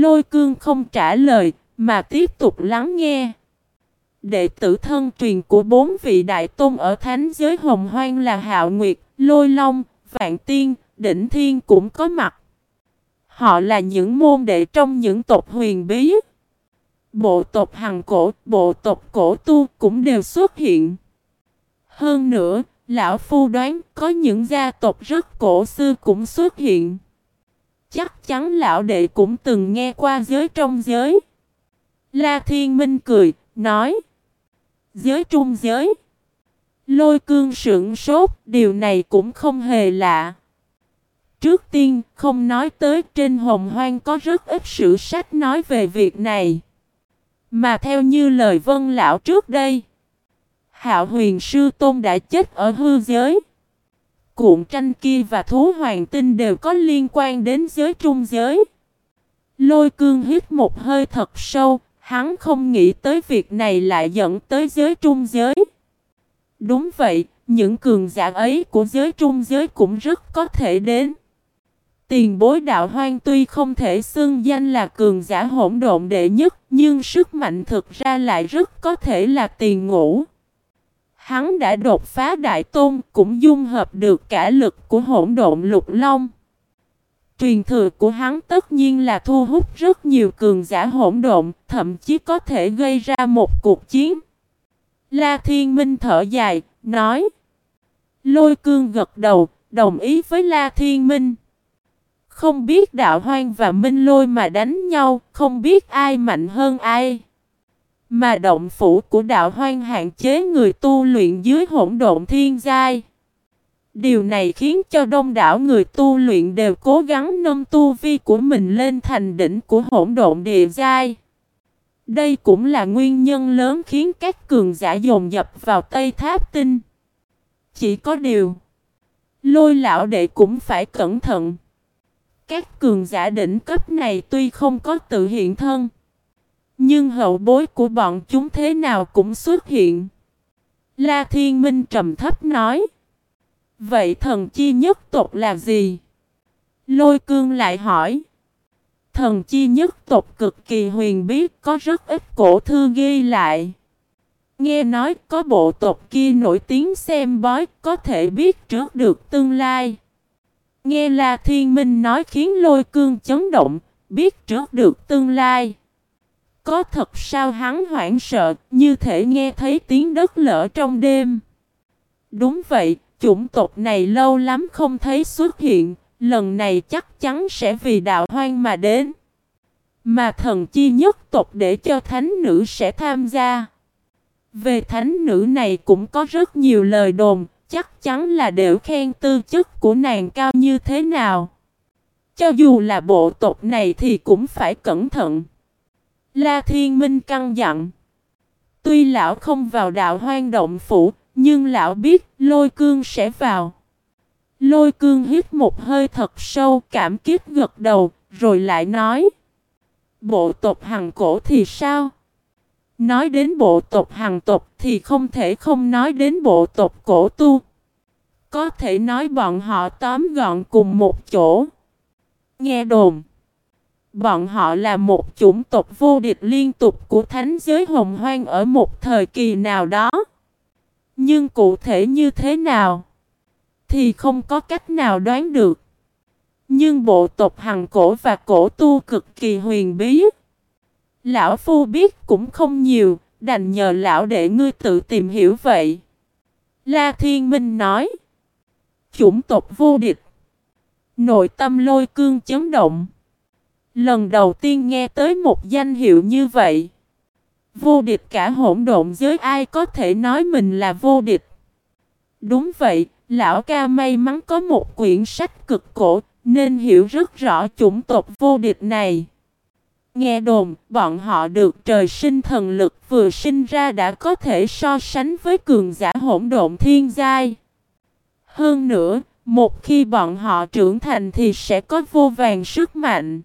Lôi cương không trả lời, mà tiếp tục lắng nghe. Đệ tử thân truyền của bốn vị đại tôn ở thánh giới hồng hoang là Hạo Nguyệt, Lôi Long, Vạn Tiên, Đỉnh Thiên cũng có mặt. Họ là những môn đệ trong những tộc huyền bí. Bộ tộc Hằng Cổ, bộ tộc Cổ Tu cũng đều xuất hiện. Hơn nữa, Lão Phu đoán có những gia tộc rất cổ xưa cũng xuất hiện. Chắc chắn lão đệ cũng từng nghe qua giới trong giới. La Thiên Minh cười, nói. Giới trung giới. Lôi cương sững sốt, điều này cũng không hề lạ. Trước tiên, không nói tới trên hồng hoang có rất ít sử sách nói về việc này. Mà theo như lời vân lão trước đây, Hạo huyền sư tôn đã chết ở hư giới. Cuộn tranh kia và thú hoàng tinh đều có liên quan đến giới trung giới. Lôi cương hít một hơi thật sâu, hắn không nghĩ tới việc này lại dẫn tới giới trung giới. Đúng vậy, những cường giả ấy của giới trung giới cũng rất có thể đến. Tiền bối đạo hoang tuy không thể xưng danh là cường giả hỗn độn đệ nhất, nhưng sức mạnh thực ra lại rất có thể là tiền ngũ. Hắn đã đột phá đại tôn, cũng dung hợp được cả lực của hỗn độn lục long. Truyền thừa của hắn tất nhiên là thu hút rất nhiều cường giả hỗn độn, thậm chí có thể gây ra một cuộc chiến. La Thiên Minh thở dài, nói. Lôi cương gật đầu, đồng ý với La Thiên Minh. Không biết đạo hoang và minh lôi mà đánh nhau, không biết ai mạnh hơn ai. Mà động phủ của đạo hoang hạn chế người tu luyện dưới hỗn độn thiên giai. Điều này khiến cho đông đảo người tu luyện đều cố gắng nâng tu vi của mình lên thành đỉnh của hỗn độn địa giai. Đây cũng là nguyên nhân lớn khiến các cường giả dồn dập vào Tây Tháp Tinh. Chỉ có điều, lôi lão đệ cũng phải cẩn thận. Các cường giả đỉnh cấp này tuy không có tự hiện thân, nhưng hậu bối của bọn chúng thế nào cũng xuất hiện. La Thiên Minh trầm thấp nói. Vậy thần chi nhất tộc là gì? Lôi cương lại hỏi. Thần chi nhất tộc cực kỳ huyền bí có rất ít cổ thư ghi lại. Nghe nói có bộ tộc kia nổi tiếng xem bói có thể biết trước được tương lai. Nghe La Thiên Minh nói khiến lôi cương chấn động, biết trước được tương lai. Có thật sao hắn hoảng sợ, như thể nghe thấy tiếng đất lở trong đêm. Đúng vậy, chủng tộc này lâu lắm không thấy xuất hiện, lần này chắc chắn sẽ vì đạo hoang mà đến. Mà thần chi nhất tộc để cho thánh nữ sẽ tham gia. Về thánh nữ này cũng có rất nhiều lời đồn, chắc chắn là đều khen tư chất của nàng cao như thế nào. Cho dù là bộ tộc này thì cũng phải cẩn thận. La Thiên Minh căng dặn. Tuy lão không vào đạo hoang động phủ, nhưng lão biết lôi cương sẽ vào. Lôi cương hít một hơi thật sâu cảm kiếp gật đầu, rồi lại nói. Bộ tộc hằng cổ thì sao? Nói đến bộ tộc hằng tộc thì không thể không nói đến bộ tộc cổ tu. Có thể nói bọn họ tóm gọn cùng một chỗ. Nghe đồn. Bọn họ là một chủng tộc vô địch liên tục của thánh giới hồng hoang ở một thời kỳ nào đó. Nhưng cụ thể như thế nào? Thì không có cách nào đoán được. Nhưng bộ tộc hằng cổ và cổ tu cực kỳ huyền bí. Lão Phu biết cũng không nhiều, đành nhờ lão để ngươi tự tìm hiểu vậy. La Thiên Minh nói. Chủng tộc vô địch. Nội tâm lôi cương chấn động. Lần đầu tiên nghe tới một danh hiệu như vậy. Vô địch cả hỗn độn giới ai có thể nói mình là vô địch. Đúng vậy, lão ca may mắn có một quyển sách cực cổ, nên hiểu rất rõ chủng tộc vô địch này. Nghe đồn, bọn họ được trời sinh thần lực vừa sinh ra đã có thể so sánh với cường giả hỗn độn thiên giai. Hơn nữa, một khi bọn họ trưởng thành thì sẽ có vô vàng sức mạnh.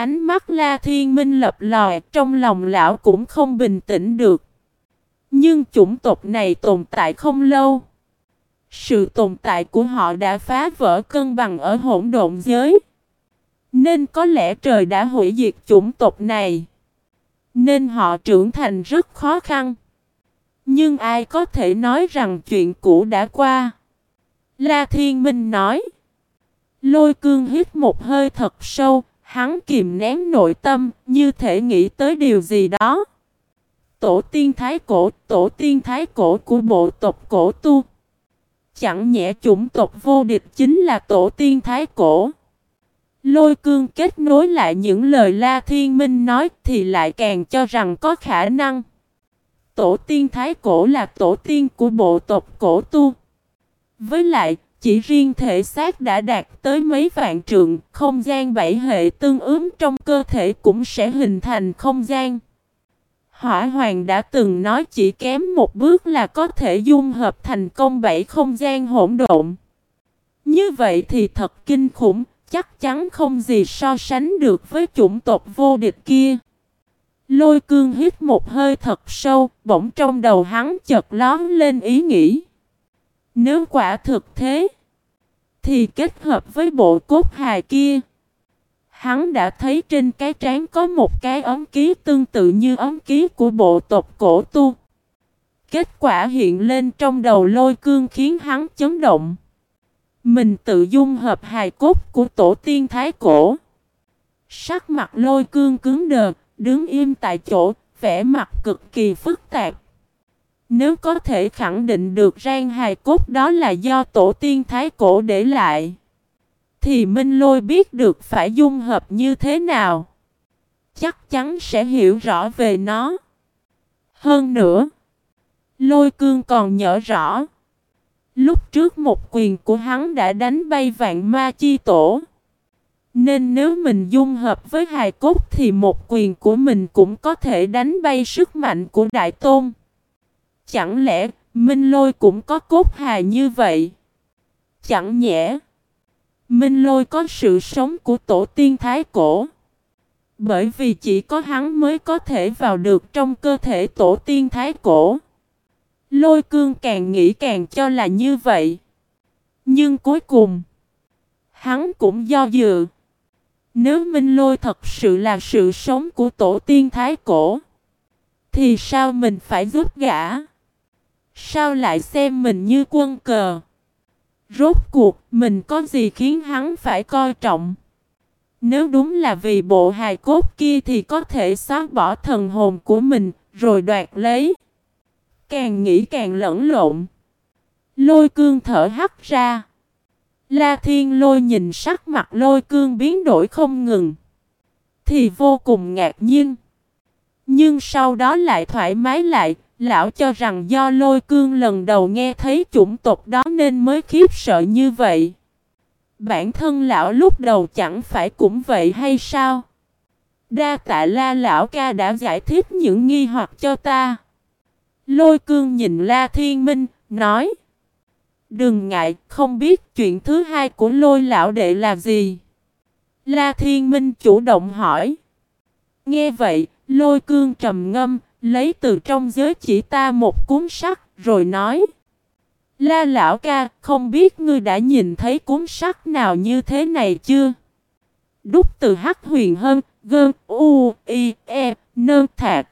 Ánh mắt La Thiên Minh lập lòi, trong lòng lão cũng không bình tĩnh được. Nhưng chủng tộc này tồn tại không lâu. Sự tồn tại của họ đã phá vỡ cân bằng ở hỗn độn giới. Nên có lẽ trời đã hủy diệt chủng tộc này. Nên họ trưởng thành rất khó khăn. Nhưng ai có thể nói rằng chuyện cũ đã qua? La Thiên Minh nói. Lôi cương hít một hơi thật sâu, hắn kìm nén nội tâm, như thể nghĩ tới điều gì đó. Tổ tiên thái cổ, tổ tiên thái cổ của bộ tộc cổ tu. Chẳng nhẽ chủng tộc vô địch chính là tổ tiên thái cổ. Lôi cương kết nối lại những lời La Thiên Minh nói thì lại càng cho rằng có khả năng. Tổ tiên Thái Cổ là tổ tiên của bộ tộc cổ tu. Với lại, chỉ riêng thể xác đã đạt tới mấy vạn trượng, không gian bảy hệ tương ứng trong cơ thể cũng sẽ hình thành không gian. Hỏa Hoàng đã từng nói chỉ kém một bước là có thể dung hợp thành công bảy không gian hỗn độn. Như vậy thì thật kinh khủng, chắc chắn không gì so sánh được với chủng tộc vô địch kia. Lôi cương hít một hơi thật sâu, bỗng trong đầu hắn chợt lón lên ý nghĩ. Nếu quả thực thế, thì kết hợp với bộ cốt hài kia. Hắn đã thấy trên cái trán có một cái ống ký tương tự như ống ký của bộ tộc cổ tu. Kết quả hiện lên trong đầu lôi cương khiến hắn chấn động. Mình tự dung hợp hài cốt của tổ tiên thái cổ. Sắc mặt lôi cương cứng đờ, đứng im tại chỗ, vẻ mặt cực kỳ phức tạp. Nếu có thể khẳng định được rang hài cốt đó là do tổ tiên thái cổ để lại, thì Minh Lôi biết được phải dung hợp như thế nào. Chắc chắn sẽ hiểu rõ về nó. Hơn nữa, Lôi cương còn nhớ rõ. Lúc trước một quyền của hắn đã đánh bay vạn ma chi tổ. Nên nếu mình dung hợp với hài cốt thì một quyền của mình cũng có thể đánh bay sức mạnh của Đại Tôn. Chẳng lẽ Minh Lôi cũng có cốt hài như vậy? Chẳng nhẽ Minh Lôi có sự sống của tổ tiên Thái Cổ. Bởi vì chỉ có hắn mới có thể vào được trong cơ thể tổ tiên Thái Cổ. Lôi cương càng nghĩ càng cho là như vậy. Nhưng cuối cùng, hắn cũng do dự. Nếu Minh Lôi thật sự là sự sống của tổ tiên Thái Cổ, thì sao mình phải giúp gã? Sao lại xem mình như quân cờ? Rốt cuộc, mình có gì khiến hắn phải coi trọng? Nếu đúng là vì bộ hài cốt kia thì có thể xóa bỏ thần hồn của mình, rồi đoạt lấy. Càng nghĩ càng lẫn lộn. Lôi cương thở hắt ra. La Thiên Lôi nhìn sắc mặt lôi cương biến đổi không ngừng. Thì vô cùng ngạc nhiên. Nhưng sau đó lại thoải mái lại, lão cho rằng do lôi cương lần đầu nghe thấy chủng tộc đó nên mới khiếp sợ như vậy. Bản thân lão lúc đầu chẳng phải cũng vậy hay sao? Đa tạ la lão ca đã giải thích những nghi hoặc cho ta. Lôi cương nhìn la thiên minh, nói. Đừng ngại, không biết chuyện thứ hai của lôi lão đệ là gì. La Thiên Minh chủ động hỏi. Nghe vậy, lôi cương trầm ngâm, lấy từ trong giới chỉ ta một cuốn sách, rồi nói. La lão ca, không biết ngươi đã nhìn thấy cuốn sách nào như thế này chưa? Đúc từ hắc huyền hơn, gơn, u, i, e, nơ thạc.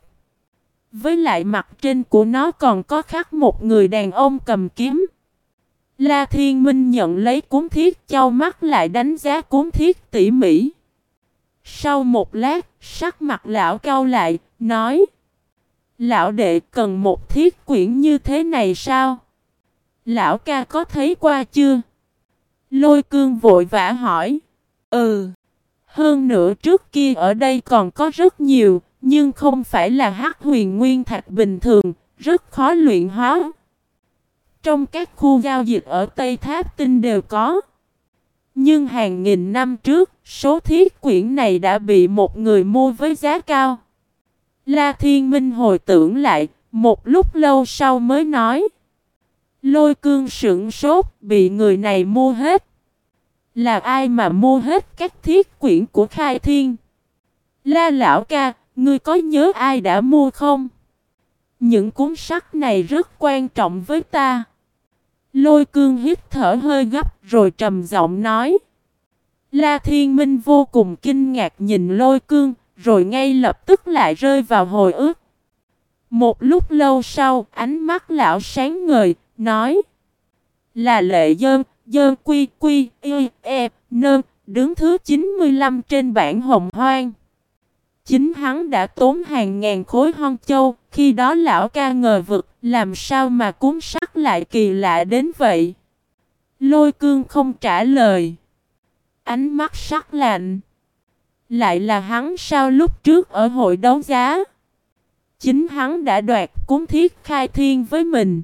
Với lại mặt trên của nó còn có khắc một người đàn ông cầm kiếm. La Thiên Minh nhận lấy cuốn thiết châu mắt lại đánh giá cuốn thiết tỉ mỉ. Sau một lát, sắc mặt lão cao lại, nói Lão đệ cần một thiết quyển như thế này sao? Lão ca có thấy qua chưa? Lôi cương vội vã hỏi Ừ Hơn nữa trước kia ở đây còn có rất nhiều Nhưng không phải là hắc huyền nguyên thạch bình thường Rất khó luyện hóa trong các khu giao dịch ở Tây Tháp Tinh đều có. Nhưng hàng nghìn năm trước, số thiết quyển này đã bị một người mua với giá cao. La Thiên Minh hồi tưởng lại, một lúc lâu sau mới nói. Lôi cương sững sốt, bị người này mua hết. Là ai mà mua hết các thiết quyển của Khai Thiên? La lão ca, ngươi có nhớ ai đã mua không? Những cuốn sách này rất quan trọng với ta. Lôi cương hít thở hơi gấp rồi trầm giọng nói. La Thiên Minh vô cùng kinh ngạc nhìn lôi cương, rồi ngay lập tức lại rơi vào hồi ức. Một lúc lâu sau, ánh mắt lão sáng ngời, nói Là lệ dơn, dơn quy quy, y, e, nơn, đứng thứ 95 trên bảng hồng hoang. Chính hắn đã tốn hàng ngàn khối hon châu, khi đó lão ca ngờ vực, làm sao mà cuốn sắt lại kỳ lạ đến vậy. Lôi cương không trả lời. Ánh mắt sắc lạnh. Lại là hắn sao lúc trước ở hội đấu giá. Chính hắn đã đoạt cúng thiết khai thiên với mình.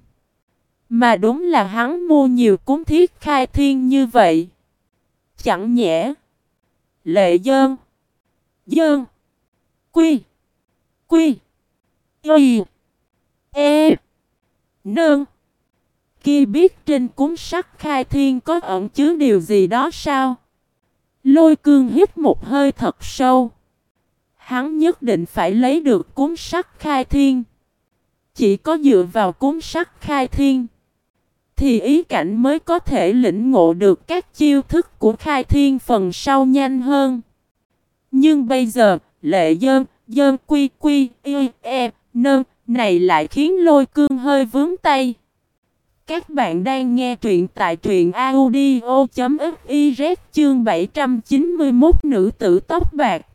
Mà đúng là hắn mua nhiều cúng thiết khai thiên như vậy. Chẳng nhẽ. Lệ dơn. Dơn. Quy. Quy. Y. E. Nương. Kia biết trên cuốn sắc khai thiên có ẩn chứa điều gì đó sao? Lôi cương hít một hơi thật sâu. Hắn nhất định phải lấy được cuốn sắc khai thiên. Chỉ có dựa vào cuốn sắc khai thiên. Thì ý cảnh mới có thể lĩnh ngộ được các chiêu thức của khai thiên phần sau nhanh hơn. Nhưng bây giờ, lệ dơn, dơn quy quy, y, e, nơn, này lại khiến lôi cương hơi vướng tay. Các bạn đang nghe truyện tại truyện audio.fiz chương 791 nữ tử tóc bạc.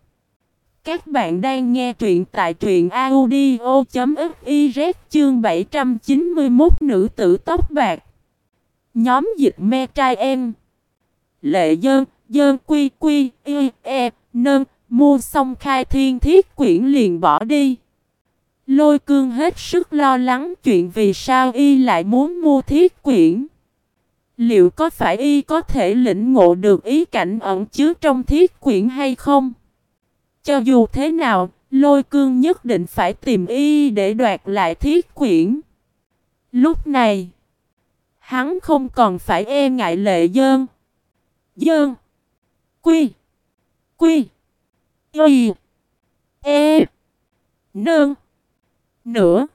Các bạn đang nghe truyện tại truyện audio.fiz chương 791 nữ tử tóc bạc. Nhóm dịch me trai em. Lệ dơn, dơn quy quy, y, e, nơn, mua xong khai thiên thiết quyển liền bỏ đi. Lôi cương hết sức lo lắng chuyện vì sao y lại muốn mua thiết quyển. Liệu có phải y có thể lĩnh ngộ được ý cảnh ẩn chứa trong thiết quyển hay không? Cho dù thế nào, lôi cương nhất định phải tìm y để đoạt lại thiết quyển. Lúc này, hắn không còn phải e ngại lệ dơn. Dơn. Quy. Quy. Y. E. Nương nữa.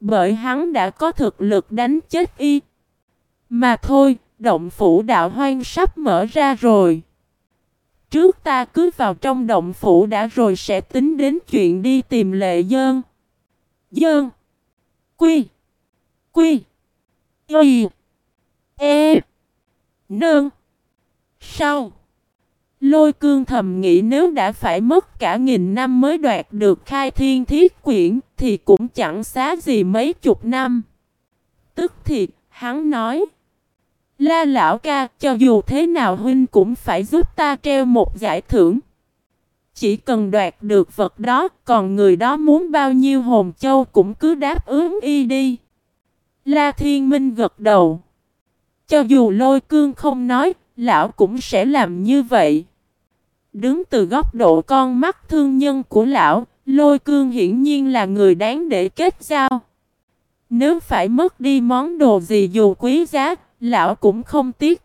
Bởi hắn đã có thực lực đánh chết y. Mà thôi, động phủ đạo hoang sắp mở ra rồi. Trước ta cứ vào trong động phủ đã rồi sẽ tính đến chuyện đi tìm lệ dơn. Dơn. Quy. Quy. Y. E. Nương. Sau. Lôi cương thầm nghĩ nếu đã phải mất cả nghìn năm mới đoạt được khai thiên thiết quyển thì cũng chẳng xá gì mấy chục năm. Tức thì, hắn nói. La lão ca, cho dù thế nào huynh cũng phải giúp ta treo một giải thưởng. Chỉ cần đoạt được vật đó, còn người đó muốn bao nhiêu hồn châu cũng cứ đáp ứng y đi. La thiên minh gật đầu. Cho dù lôi cương không nói, lão cũng sẽ làm như vậy. Đứng từ góc độ con mắt thương nhân của lão, lôi cương hiển nhiên là người đáng để kết giao. Nếu phải mất đi món đồ gì dù quý giá, lão cũng không tiếc.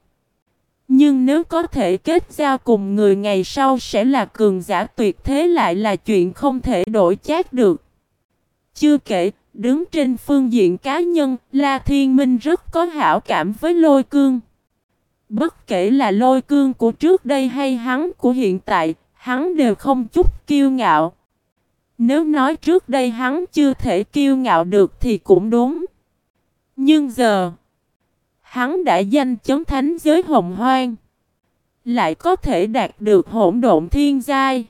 Nhưng nếu có thể kết giao cùng người ngày sau sẽ là cường giả tuyệt thế lại là chuyện không thể đổi chát được. Chưa kể, đứng trên phương diện cá nhân, La Thiên Minh rất có hảo cảm với lôi cương. Bất kể là lôi cương của trước đây hay hắn của hiện tại, hắn đều không chút kiêu ngạo. Nếu nói trước đây hắn chưa thể kiêu ngạo được thì cũng đúng. Nhưng giờ, hắn đã danh chấn thánh giới hồng hoang. Lại có thể đạt được hỗn độn thiên giai.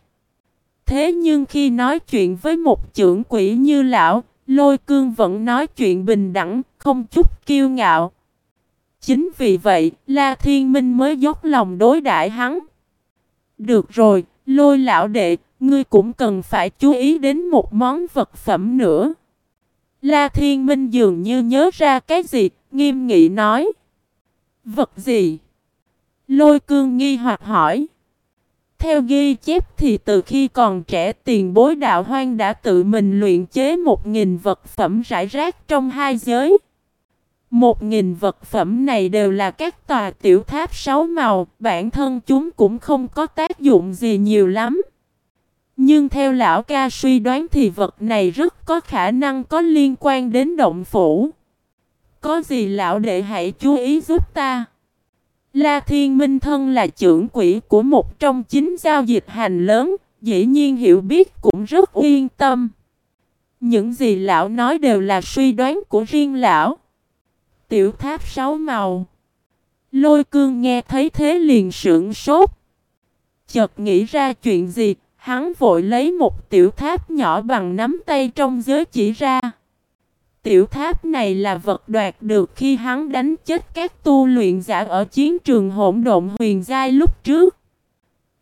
Thế nhưng khi nói chuyện với một trưởng quỷ như lão, lôi cương vẫn nói chuyện bình đẳng, không chút kiêu ngạo. Chính vì vậy, La Thiên Minh mới dốc lòng đối đãi hắn. Được rồi, lôi lão đệ, ngươi cũng cần phải chú ý đến một món vật phẩm nữa. La Thiên Minh dường như nhớ ra cái gì, nghiêm nghị nói. Vật gì? Lôi cương nghi hoặc hỏi. Theo ghi chép thì từ khi còn trẻ tiền bối đạo hoang đã tự mình luyện chế một nghìn vật phẩm rải rác trong hai giới. Một nghìn vật phẩm này đều là các tòa tiểu tháp sáu màu, bản thân chúng cũng không có tác dụng gì nhiều lắm. Nhưng theo lão ca suy đoán thì vật này rất có khả năng có liên quan đến động phủ. Có gì lão đệ hãy chú ý giúp ta. La Thiên Minh Thân là trưởng quỹ của một trong chín giao dịch hành lớn, dĩ nhiên hiểu biết cũng rất yên tâm. Những gì lão nói đều là suy đoán của riêng lão. Tiểu tháp sáu màu. Lôi cương nghe thấy thế liền sững sốt. Chợt nghĩ ra chuyện gì, hắn vội lấy một tiểu tháp nhỏ bằng nắm tay trong giới chỉ ra. Tiểu tháp này là vật đoạt được khi hắn đánh chết các tu luyện giả ở chiến trường hỗn độn huyền giai lúc trước.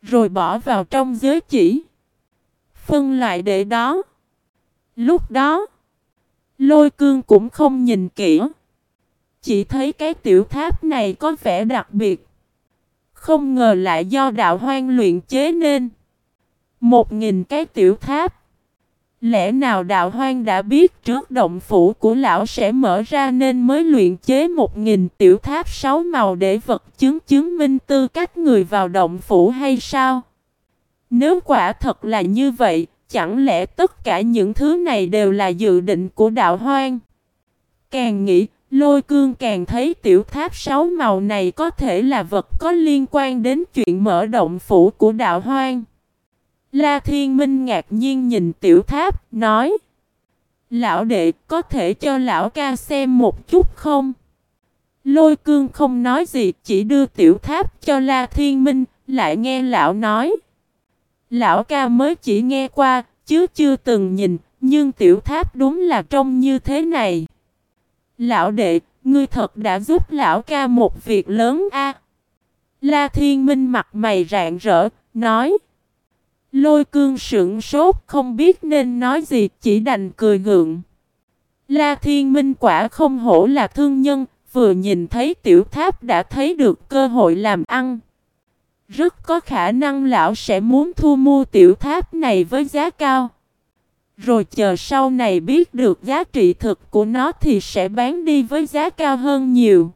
Rồi bỏ vào trong giới chỉ. Phân loại để đó. Lúc đó, lôi cương cũng không nhìn kỹ. Chỉ thấy cái tiểu tháp này có vẻ đặc biệt. Không ngờ lại do đạo hoang luyện chế nên. Một nghìn cái tiểu tháp. Lẽ nào đạo hoang đã biết trước động phủ của lão sẽ mở ra nên mới luyện chế một nghìn tiểu tháp sáu màu để vật chứng chứng minh tư cách người vào động phủ hay sao? Nếu quả thật là như vậy, chẳng lẽ tất cả những thứ này đều là dự định của đạo hoang? Càng nghĩ, lôi cương càng thấy tiểu tháp sáu màu này có thể là vật có liên quan đến chuyện mở động phủ của đạo hoang. La Thiên Minh ngạc nhiên nhìn tiểu tháp, nói Lão đệ, có thể cho lão ca xem một chút không? Lôi cương không nói gì, chỉ đưa tiểu tháp cho La Thiên Minh, lại nghe lão nói Lão ca mới chỉ nghe qua, chứ chưa từng nhìn, nhưng tiểu tháp đúng là trông như thế này. Lão đệ, ngươi thật đã giúp lão ca một việc lớn a. La Thiên Minh mặt mày rạng rỡ, nói. Lôi cương sững sốt không biết nên nói gì chỉ đành cười gượng. La Thiên Minh quả không hổ là thương nhân, vừa nhìn thấy tiểu tháp đã thấy được cơ hội làm ăn. Rất có khả năng lão sẽ muốn thu mua tiểu tháp này với giá cao. Rồi chờ sau này biết được giá trị thực của nó thì sẽ bán đi với giá cao hơn nhiều.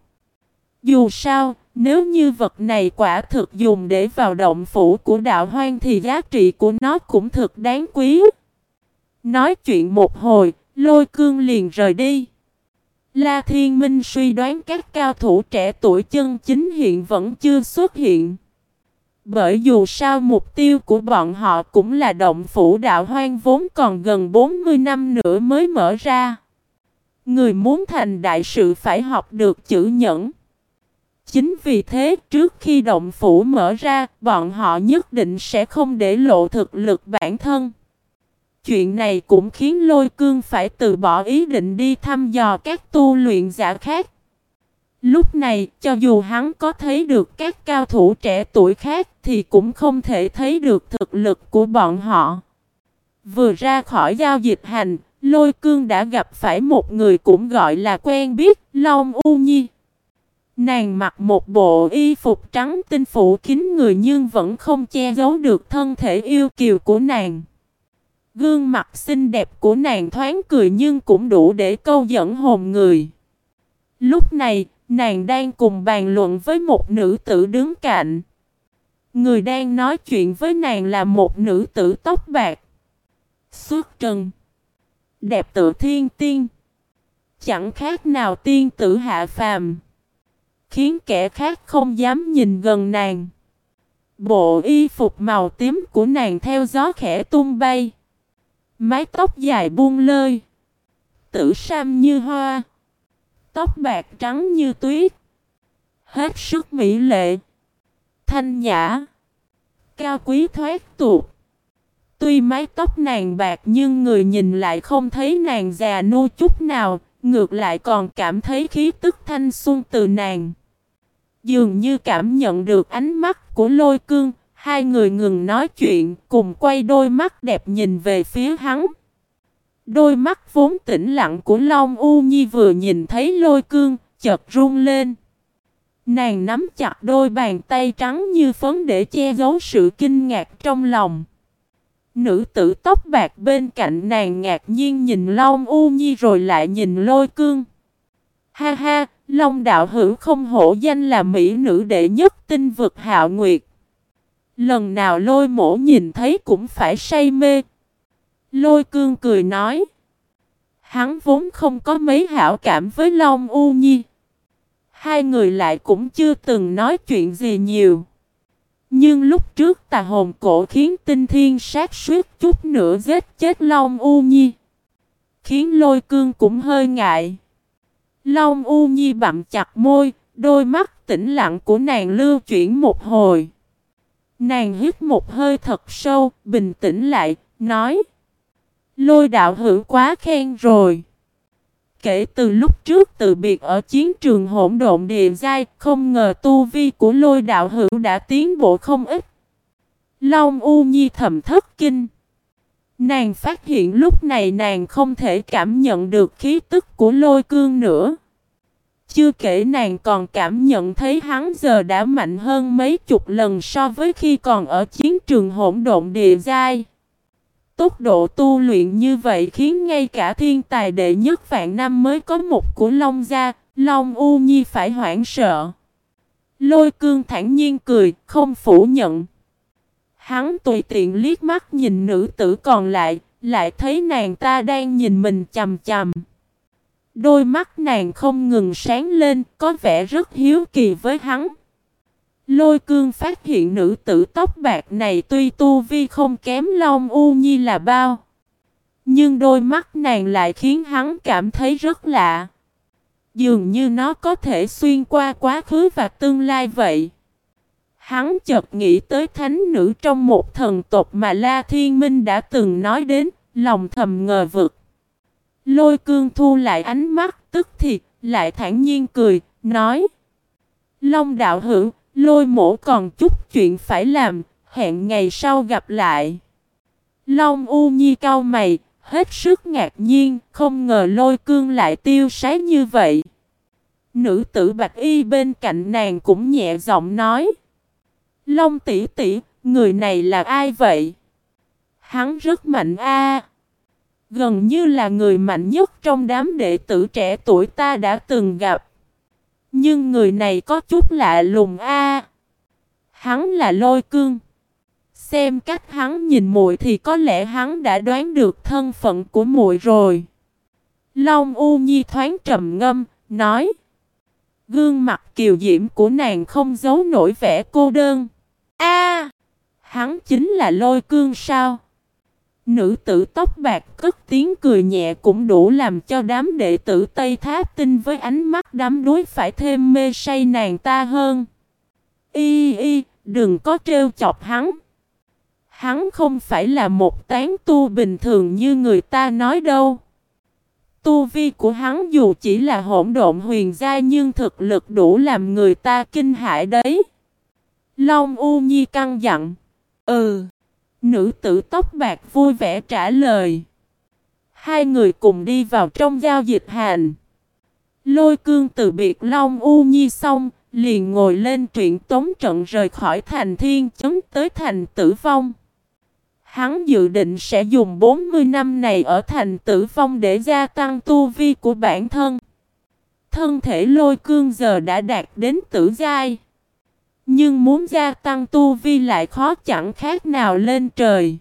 Dù sao, nếu như vật này quả thực dùng để vào động phủ của đạo hoang thì giá trị của nó cũng thực đáng quý. Nói chuyện một hồi, lôi cương liền rời đi. La Thiên Minh suy đoán các cao thủ trẻ tuổi chân chính hiện vẫn chưa xuất hiện. Bởi dù sao mục tiêu của bọn họ cũng là động phủ đạo hoang vốn còn gần 40 năm nữa mới mở ra. Người muốn thành đại sự phải học được chữ nhẫn. Chính vì thế trước khi động phủ mở ra, bọn họ nhất định sẽ không để lộ thực lực bản thân. Chuyện này cũng khiến lôi cương phải từ bỏ ý định đi thăm dò các tu luyện giả khác. Lúc này, cho dù hắn có thấy được các cao thủ trẻ tuổi khác thì cũng không thể thấy được thực lực của bọn họ. Vừa ra khỏi giao dịch hành, Lôi Cương đã gặp phải một người cũng gọi là quen biết, Long U Nhi. Nàng mặc một bộ y phục trắng tinh phủ kín người nhưng vẫn không che giấu được thân thể yêu kiều của nàng. Gương mặt xinh đẹp của nàng thoáng cười nhưng cũng đủ để câu dẫn hồn người. Lúc này, nàng đang cùng bàn luận với một nữ tử đứng cạnh. Người đang nói chuyện với nàng là một nữ tử tóc bạc. Xuất trần. Đẹp tự thiên tiên. Chẳng khác nào tiên tử hạ phàm. Khiến kẻ khác không dám nhìn gần nàng. Bộ y phục màu tím của nàng theo gió khẽ tung bay. Mái tóc dài buông lơi. Tử sam như hoa. Tóc bạc trắng như tuyết. Hết sức mỹ lệ. Thanh nhã. Cao quý thoát tuột. Tuy mái tóc nàng bạc nhưng người nhìn lại không thấy nàng già nô chút nào. Ngược lại còn cảm thấy khí tức thanh xuân từ nàng. Dường như cảm nhận được ánh mắt của lôi cương. Hai người ngừng nói chuyện, cùng quay đôi mắt đẹp nhìn về phía hắn. Đôi mắt vốn tĩnh lặng của Long U Nhi vừa nhìn thấy lôi cương, chợt run lên. Nàng nắm chặt đôi bàn tay trắng như phấn để che giấu sự kinh ngạc trong lòng. Nữ tử tóc bạc bên cạnh nàng ngạc nhiên nhìn Long U Nhi rồi lại nhìn lôi cương. Ha ha, Long đạo hữu không hổ danh là mỹ nữ đệ nhất tinh vực hạo nguyệt. Lần nào lôi mổ nhìn thấy cũng phải say mê. Lôi cương cười nói. Hắn vốn không có mấy hảo cảm với Long U Nhi. Hai người lại cũng chưa từng nói chuyện gì nhiều. Nhưng lúc trước tà hồn cổ khiến tinh thiên sát suốt chút nữa giết chết Long U Nhi. Khiến lôi cương cũng hơi ngại. Long U Nhi bặm chặt môi, đôi mắt tĩnh lặng của nàng lưu chuyển một hồi. Nàng hít một hơi thật sâu, bình tĩnh lại, nói. Lôi đạo hữu quá khen rồi. Kể từ lúc trước từ biệt ở chiến trường hỗn độn địa giai, không ngờ tu vi của lôi đạo hữu đã tiến bộ không ít. Long U Nhi thầm thất kinh. Nàng phát hiện lúc này nàng không thể cảm nhận được khí tức của lôi cương nữa. Chưa kể nàng còn cảm nhận thấy hắn giờ đã mạnh hơn mấy chục lần so với khi còn ở chiến trường hỗn độn địa giai. Tốc độ tu luyện như vậy khiến ngay cả thiên tài đệ nhất vạn năm mới có một của Long Gia, Long U Nhi phải hoảng sợ. Lôi cương thản nhiên cười, không phủ nhận. Hắn tùy tiện liếc mắt nhìn nữ tử còn lại, lại thấy nàng ta đang nhìn mình chầm chầm. Đôi mắt nàng không ngừng sáng lên, có vẻ rất hiếu kỳ với hắn. Lôi cương phát hiện nữ tử tóc bạc này tuy tu vi không kém Long U Nhi là bao. Nhưng đôi mắt nàng lại khiến hắn cảm thấy rất lạ. Dường như nó có thể xuyên qua quá khứ và tương lai vậy. Hắn chợt nghĩ tới thánh nữ trong một thần tộc mà La Thiên Minh đã từng nói đến, lòng thầm ngờ vực. Lôi cương thu lại ánh mắt, tức thì, lại thản nhiên cười, nói. Long đạo hữu, lôi mổ còn chút chuyện phải làm, hẹn ngày sau gặp lại. Long U Nhi cao mày, hết sức ngạc nhiên, không ngờ lôi cương lại tiêu sái như vậy. Nữ tử bạch y bên cạnh nàng cũng nhẹ giọng nói. Long tỷ tỷ, người này là ai vậy? Hắn rất mạnh a. Gần như là người mạnh nhất trong đám đệ tử trẻ tuổi ta đã từng gặp. Nhưng người này có chút lạ lùng a. Hắn là lôi cương. Xem cách hắn nhìn muội thì có lẽ hắn đã đoán được thân phận của muội rồi. Long U Nhi thoáng trầm ngâm, nói. Gương mặt kiều diễm của nàng không giấu nổi vẻ cô đơn. A, hắn chính là lôi cương sao? Nữ tử tóc bạc cất tiếng cười nhẹ cũng đủ làm cho đám đệ tử Tây Tháp tinh với ánh mắt đám đối phải thêm mê say nàng ta hơn. Y y, đừng có trêu chọc hắn. Hắn không phải là một tán tu bình thường như người ta nói đâu. Tu vi của hắn dù chỉ là hỗn độn huyền gia nhưng thực lực đủ làm người ta kinh hãi đấy. Long U Nhi căng dặn. Ừ. Nữ tử tóc bạc vui vẻ trả lời. Hai người cùng đi vào trong giao dịch hành. Lôi cương từ biệt Long U Nhi xong, liền ngồi lên truyện tống trận rời khỏi thành thiên chấn tới thành tử vong. Hắn dự định sẽ dùng 40 năm này ở thành tử vong để gia tăng tu vi của bản thân. Thân thể lôi cương giờ đã đạt đến tử giai. Nhưng muốn gia tăng tu vi lại khó chẳng khác nào lên trời.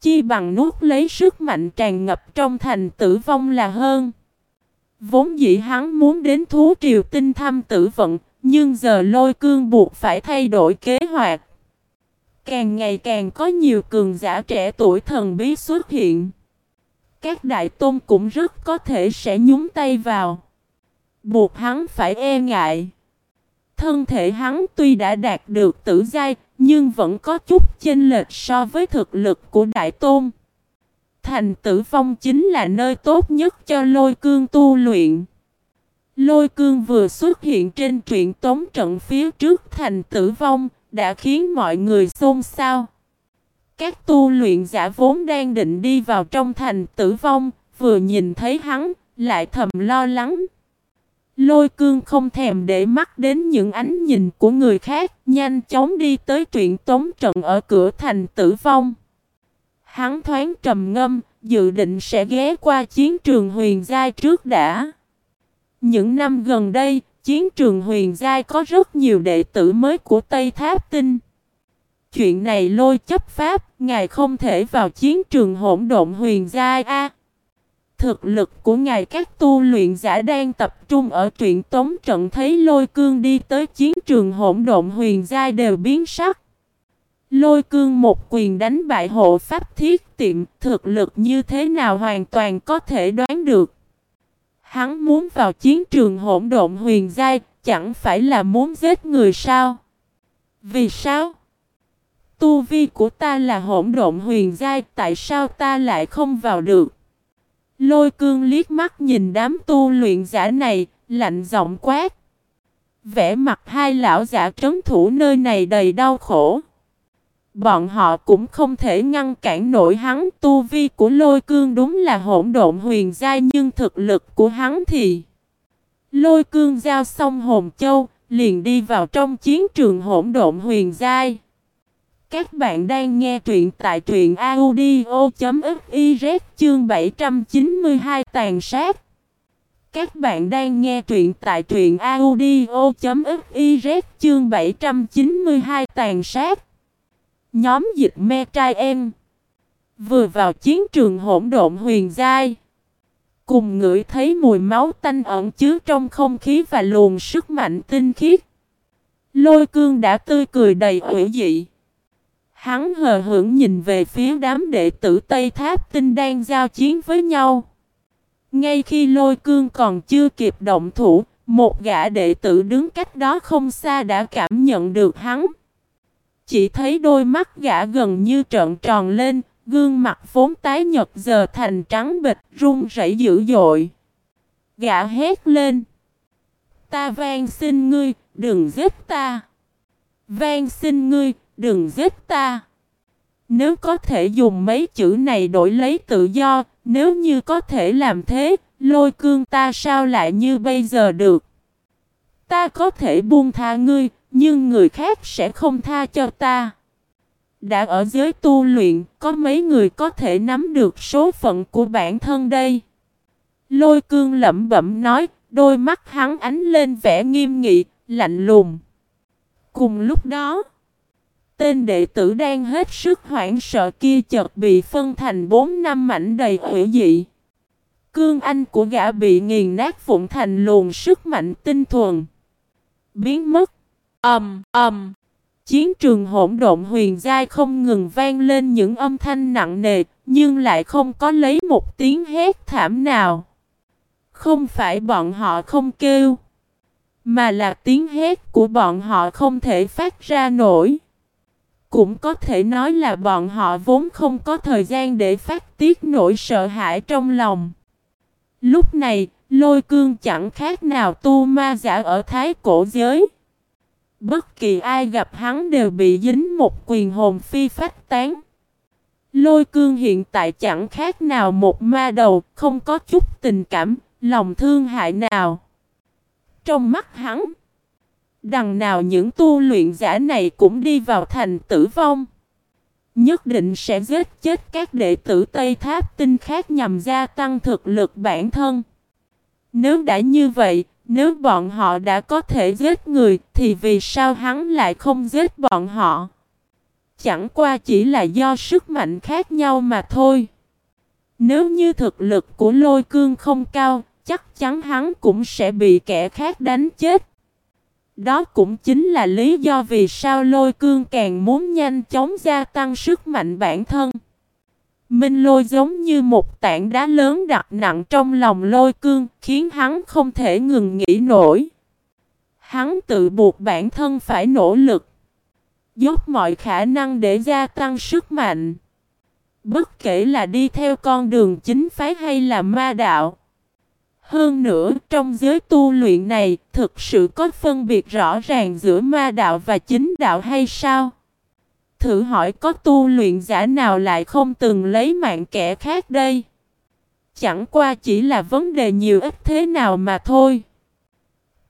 Chi bằng nuốt lấy sức mạnh tràn ngập trong thành tử vong là hơn. Vốn dĩ hắn muốn đến thú triều tinh thăm tử vận, nhưng giờ lôi cương buộc phải thay đổi kế hoạch. Càng ngày càng có nhiều cường giả trẻ tuổi thần bí xuất hiện. Các đại tôn cũng rất có thể sẽ nhúng tay vào. Buộc hắn phải e ngại. Thân thể hắn tuy đã đạt được tử giai, nhưng vẫn có chút chênh lệch so với thực lực của Đại Tôn. Thành tử vong chính là nơi tốt nhất cho lôi cương tu luyện. Lôi cương vừa xuất hiện trên truyện tống trận phía trước thành tử vong, đã khiến mọi người xôn xao. Các tu luyện giả vốn đang định đi vào trong thành tử vong, vừa nhìn thấy hắn, lại thầm lo lắng. Lôi cương không thèm để mắt đến những ánh nhìn của người khác, nhanh chóng đi tới truyện tống trận ở cửa thành tử vong. Hắn thoáng trầm ngâm, dự định sẽ ghé qua chiến trường huyền giai trước đã. Những năm gần đây, chiến trường huyền giai có rất nhiều đệ tử mới của Tây Tháp Tinh. Chuyện này lôi chấp pháp, ngài không thể vào chiến trường hỗn độn huyền giai a thực lực của ngài các tu luyện giả đang tập trung ở truyện tống trận thấy lôi cương đi tới chiến trường hỗn độn huyền giai đều biến sắc. Lôi cương một quyền đánh bại hộ pháp thiết tiệm, thực lực như thế nào hoàn toàn có thể đoán được. Hắn muốn vào chiến trường hỗn độn huyền giai chẳng phải là muốn giết người sao? Vì sao? Tu vi của ta là hỗn độn huyền giai tại sao ta lại không vào được? Lôi cương liếc mắt nhìn đám tu luyện giả này, lạnh giọng quát. Vẽ mặt hai lão giả trấn thủ nơi này đầy đau khổ. Bọn họ cũng không thể ngăn cản nổi hắn tu vi của lôi cương đúng là hỗn độn huyền giai nhưng thực lực của hắn thì... Lôi cương giao xong hồn châu, liền đi vào trong chiến trường hỗn độn huyền giai. Các bạn đang nghe truyện tại truyện audio.fiz chương 792 tàn sát. Các bạn đang nghe truyện tại truyện audio.fiz chương 792 tàn sát. Nhóm dịch me trai em vừa vào chiến trường hỗn độn huyền giai. Cùng ngửi thấy mùi máu tanh ẩn chứa trong không khí và luồng sức mạnh tinh khiết. Lôi cương đã tươi cười đầy ủy dị. Hắn hờ hững nhìn về phía đám đệ tử Tây Tháp Tinh đang giao chiến với nhau. Ngay khi lôi cương còn chưa kịp động thủ, một gã đệ tử đứng cách đó không xa đã cảm nhận được hắn. Chỉ thấy đôi mắt gã gần như trợn tròn lên, gương mặt vốn tái nhật giờ thành trắng bịch, run rẩy dữ dội. Gã hét lên. Ta van xin ngươi, đừng giết ta. Van xin ngươi, đừng giết ta. Nếu có thể dùng mấy chữ này đổi lấy tự do, nếu như có thể làm thế, lôi cương ta sao lại như bây giờ được? Ta có thể buông tha ngươi, nhưng người khác sẽ không tha cho ta. Đã ở giới tu luyện, có mấy người có thể nắm được số phận của bản thân đây. Lôi cương lẩm bẩm nói, đôi mắt hắn ánh lên vẻ nghiêm nghị, lạnh lùng. Cùng lúc đó, tên đệ tử đang hết sức hoảng sợ kia chợt bị phân thành bốn năm mảnh đầy hủy dị. Cương anh của gã bị nghiền nát vụn thành luồng sức mạnh tinh thuần. Biến mất. Ầm, um, ầm. Um. Chiến trường hỗn độn huyền giai không ngừng vang lên những âm thanh nặng nề, nhưng lại không có lấy một tiếng hét thảm nào. Không phải bọn họ không kêu, mà là tiếng hét của bọn họ không thể phát ra nổi. Cũng có thể nói là bọn họ vốn không có thời gian để phát tiết nỗi sợ hãi trong lòng. Lúc này, lôi cương chẳng khác nào tu ma giả ở thái cổ giới. Bất kỳ ai gặp hắn đều bị dính một quyền hồn phi phách tán. Lôi cương hiện tại chẳng khác nào một ma đầu, không có chút tình cảm, lòng thương hại nào. Trong mắt hắn, đằng nào những tu luyện giả này cũng đi vào thành tử vong. Nhất định sẽ giết chết các đệ tử Tây Tháp tinh khác nhằm gia tăng thực lực bản thân. Nếu đã như vậy, nếu bọn họ đã có thể giết người thì vì sao hắn lại không giết bọn họ? Chẳng qua chỉ là do sức mạnh khác nhau mà thôi. Nếu như thực lực của lôi cương không cao, chắc chắn hắn cũng sẽ bị kẻ khác đánh chết. Đó cũng chính là lý do vì sao lôi cương càng muốn nhanh chóng gia tăng sức mạnh bản thân. Minh lôi giống như một tảng đá lớn đặt nặng trong lòng lôi cương, khiến hắn không thể ngừng nghĩ nổi. Hắn tự buộc bản thân phải nỗ lực, dốc mọi khả năng để gia tăng sức mạnh. Bất kể là đi theo con đường chính phái hay là ma đạo. Hơn nữa, trong giới tu luyện này, thực sự có phân biệt rõ ràng giữa ma đạo và chính đạo hay sao? Thử hỏi có tu luyện giả nào lại không từng lấy mạng kẻ khác đây? Chẳng qua chỉ là vấn đề nhiều ít thế nào mà thôi.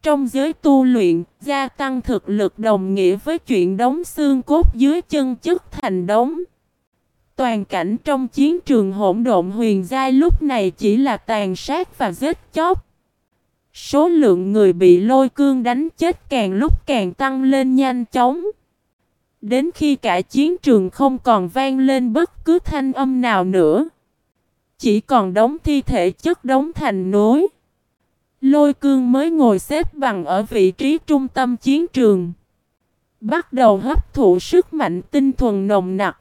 Trong giới tu luyện, gia tăng thực lực đồng nghĩa với chuyện đóng xương cốt dưới chân chức thành đống. Toàn cảnh trong chiến trường hỗn độn huyền giai lúc này chỉ là tàn sát và giết chóc. Số lượng người bị lôi cương đánh chết càng lúc càng tăng lên nhanh chóng. Đến khi cả chiến trường không còn vang lên bất cứ thanh âm nào nữa. chỉ còn đống thi thể chất đống thành núi. Lôi cương mới ngồi xếp bằng ở vị trí trung tâm chiến trường. Bắt đầu hấp thụ sức mạnh tinh thuần nồng nặc.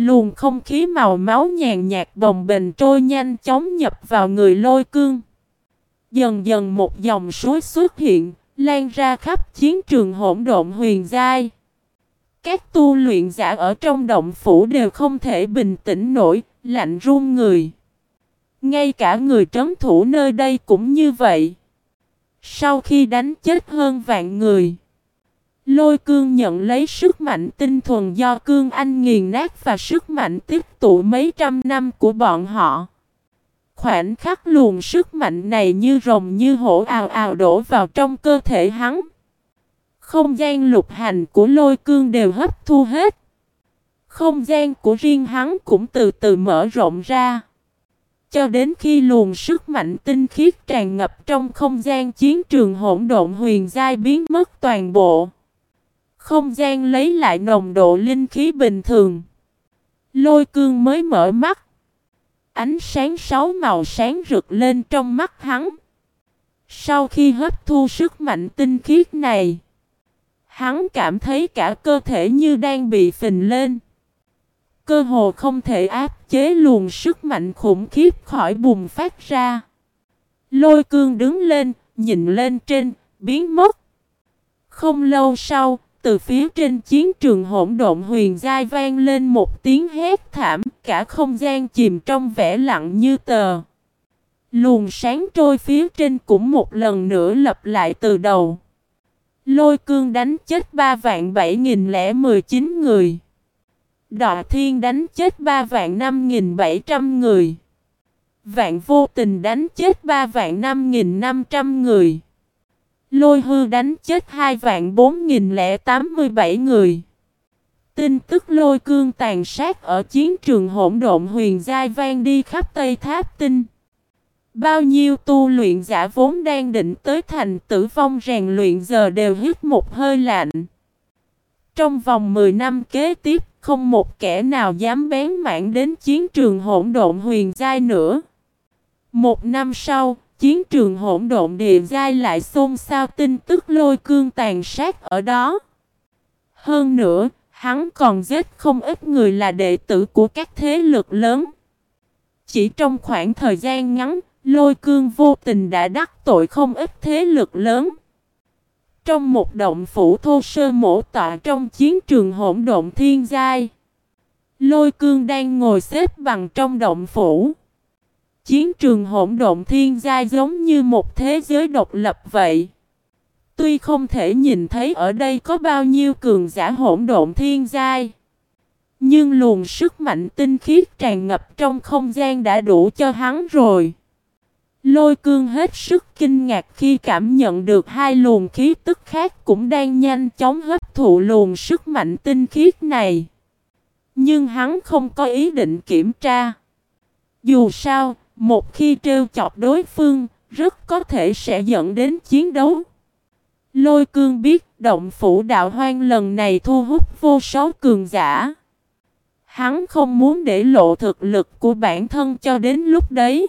Luồng không khí màu máu nhàn nhạt bồng bềnh trôi nhanh chóng nhập vào người lôi cương. Dần dần một dòng suối xuất hiện, lan ra khắp chiến trường hỗn độn huyền giai. Các tu luyện giả ở trong động phủ đều không thể bình tĩnh nổi, lạnh run người. Ngay cả người trấn thủ nơi đây cũng như vậy. Sau khi đánh chết hơn vạn người, Lôi cương nhận lấy sức mạnh tinh thuần do cương anh nghiền nát và sức mạnh tiếp tụ mấy trăm năm của bọn họ. Khoảnh khắc luồng sức mạnh này như rồng như hổ ào ào đổ vào trong cơ thể hắn. Không gian lục hành của lôi cương đều hấp thu hết. Không gian của riêng hắn cũng từ từ mở rộng ra. Cho đến khi luồng sức mạnh tinh khiết tràn ngập trong không gian chiến trường hỗn độn huyền giai biến mất toàn bộ. Không gian lấy lại nồng độ linh khí bình thường. Lôi cương mới mở mắt. Ánh sáng sáu màu sáng rực lên trong mắt hắn. Sau khi hấp thu sức mạnh tinh khiết này, hắn cảm thấy cả cơ thể như đang bị phình lên. Cơ hồ không thể áp chế luồng sức mạnh khủng khiếp khỏi bùng phát ra. Lôi cương đứng lên, nhìn lên trên, biến mất. Không lâu sau, từ phía trên chiến trường hỗn độn huyền giai vang lên một tiếng hét thảm, cả không gian chìm trong vẻ lặng như tờ. Luồng sáng trôi phía trên cũng một lần nữa lặp lại từ đầu. Lôi cương đánh chết ba vạn bảy nghìn lẻ mười chín người. Đọ thiên đánh chết ba vạn năm nghìn bảy trăm người. Vạn vô tình đánh chết ba vạn năm nghìn năm trăm người. Lôi hư đánh chết 2 vạn 4087 người. Tin tức lôi cương tàn sát ở chiến trường hỗn độn huyền giai vang đi khắp Tây Tháp Tinh. Bao nhiêu tu luyện giả vốn đang định tới thành tử vong rèn luyện giờ đều hít một hơi lạnh. Trong vòng 10 năm kế tiếp, không một kẻ nào dám bén mảng đến chiến trường hỗn độn huyền giai nữa. Một năm sau, chiến trường hỗn độn địa giai lại xôn xao tin tức lôi cương tàn sát ở đó. Hơn nữa, hắn còn giết không ít người là đệ tử của các thế lực lớn. Chỉ trong khoảng thời gian ngắn, lôi cương vô tình đã đắc tội không ít thế lực lớn. Trong một động phủ thô sơ mổ tọa trong chiến trường hỗn độn thiên giai. Lôi cương đang ngồi xếp bằng trong động phủ. Chiến trường hỗn độn thiên giai giống như một thế giới độc lập vậy. Tuy không thể nhìn thấy ở đây có bao nhiêu cường giả hỗn độn thiên giai. Nhưng luồng sức mạnh tinh khiết tràn ngập trong không gian đã đủ cho hắn rồi. Lôi cương hết sức kinh ngạc khi cảm nhận được hai luồng khí tức khác cũng đang nhanh chóng hấp thụ luồng sức mạnh tinh khiết này. Nhưng hắn không có ý định kiểm tra. Dù sao, một khi trêu chọc đối phương, rất có thể sẽ dẫn đến chiến đấu. Lôi cương biết động phủ đạo hoang lần này thu hút vô số cường giả. Hắn không muốn để lộ thực lực của bản thân cho đến lúc đấy.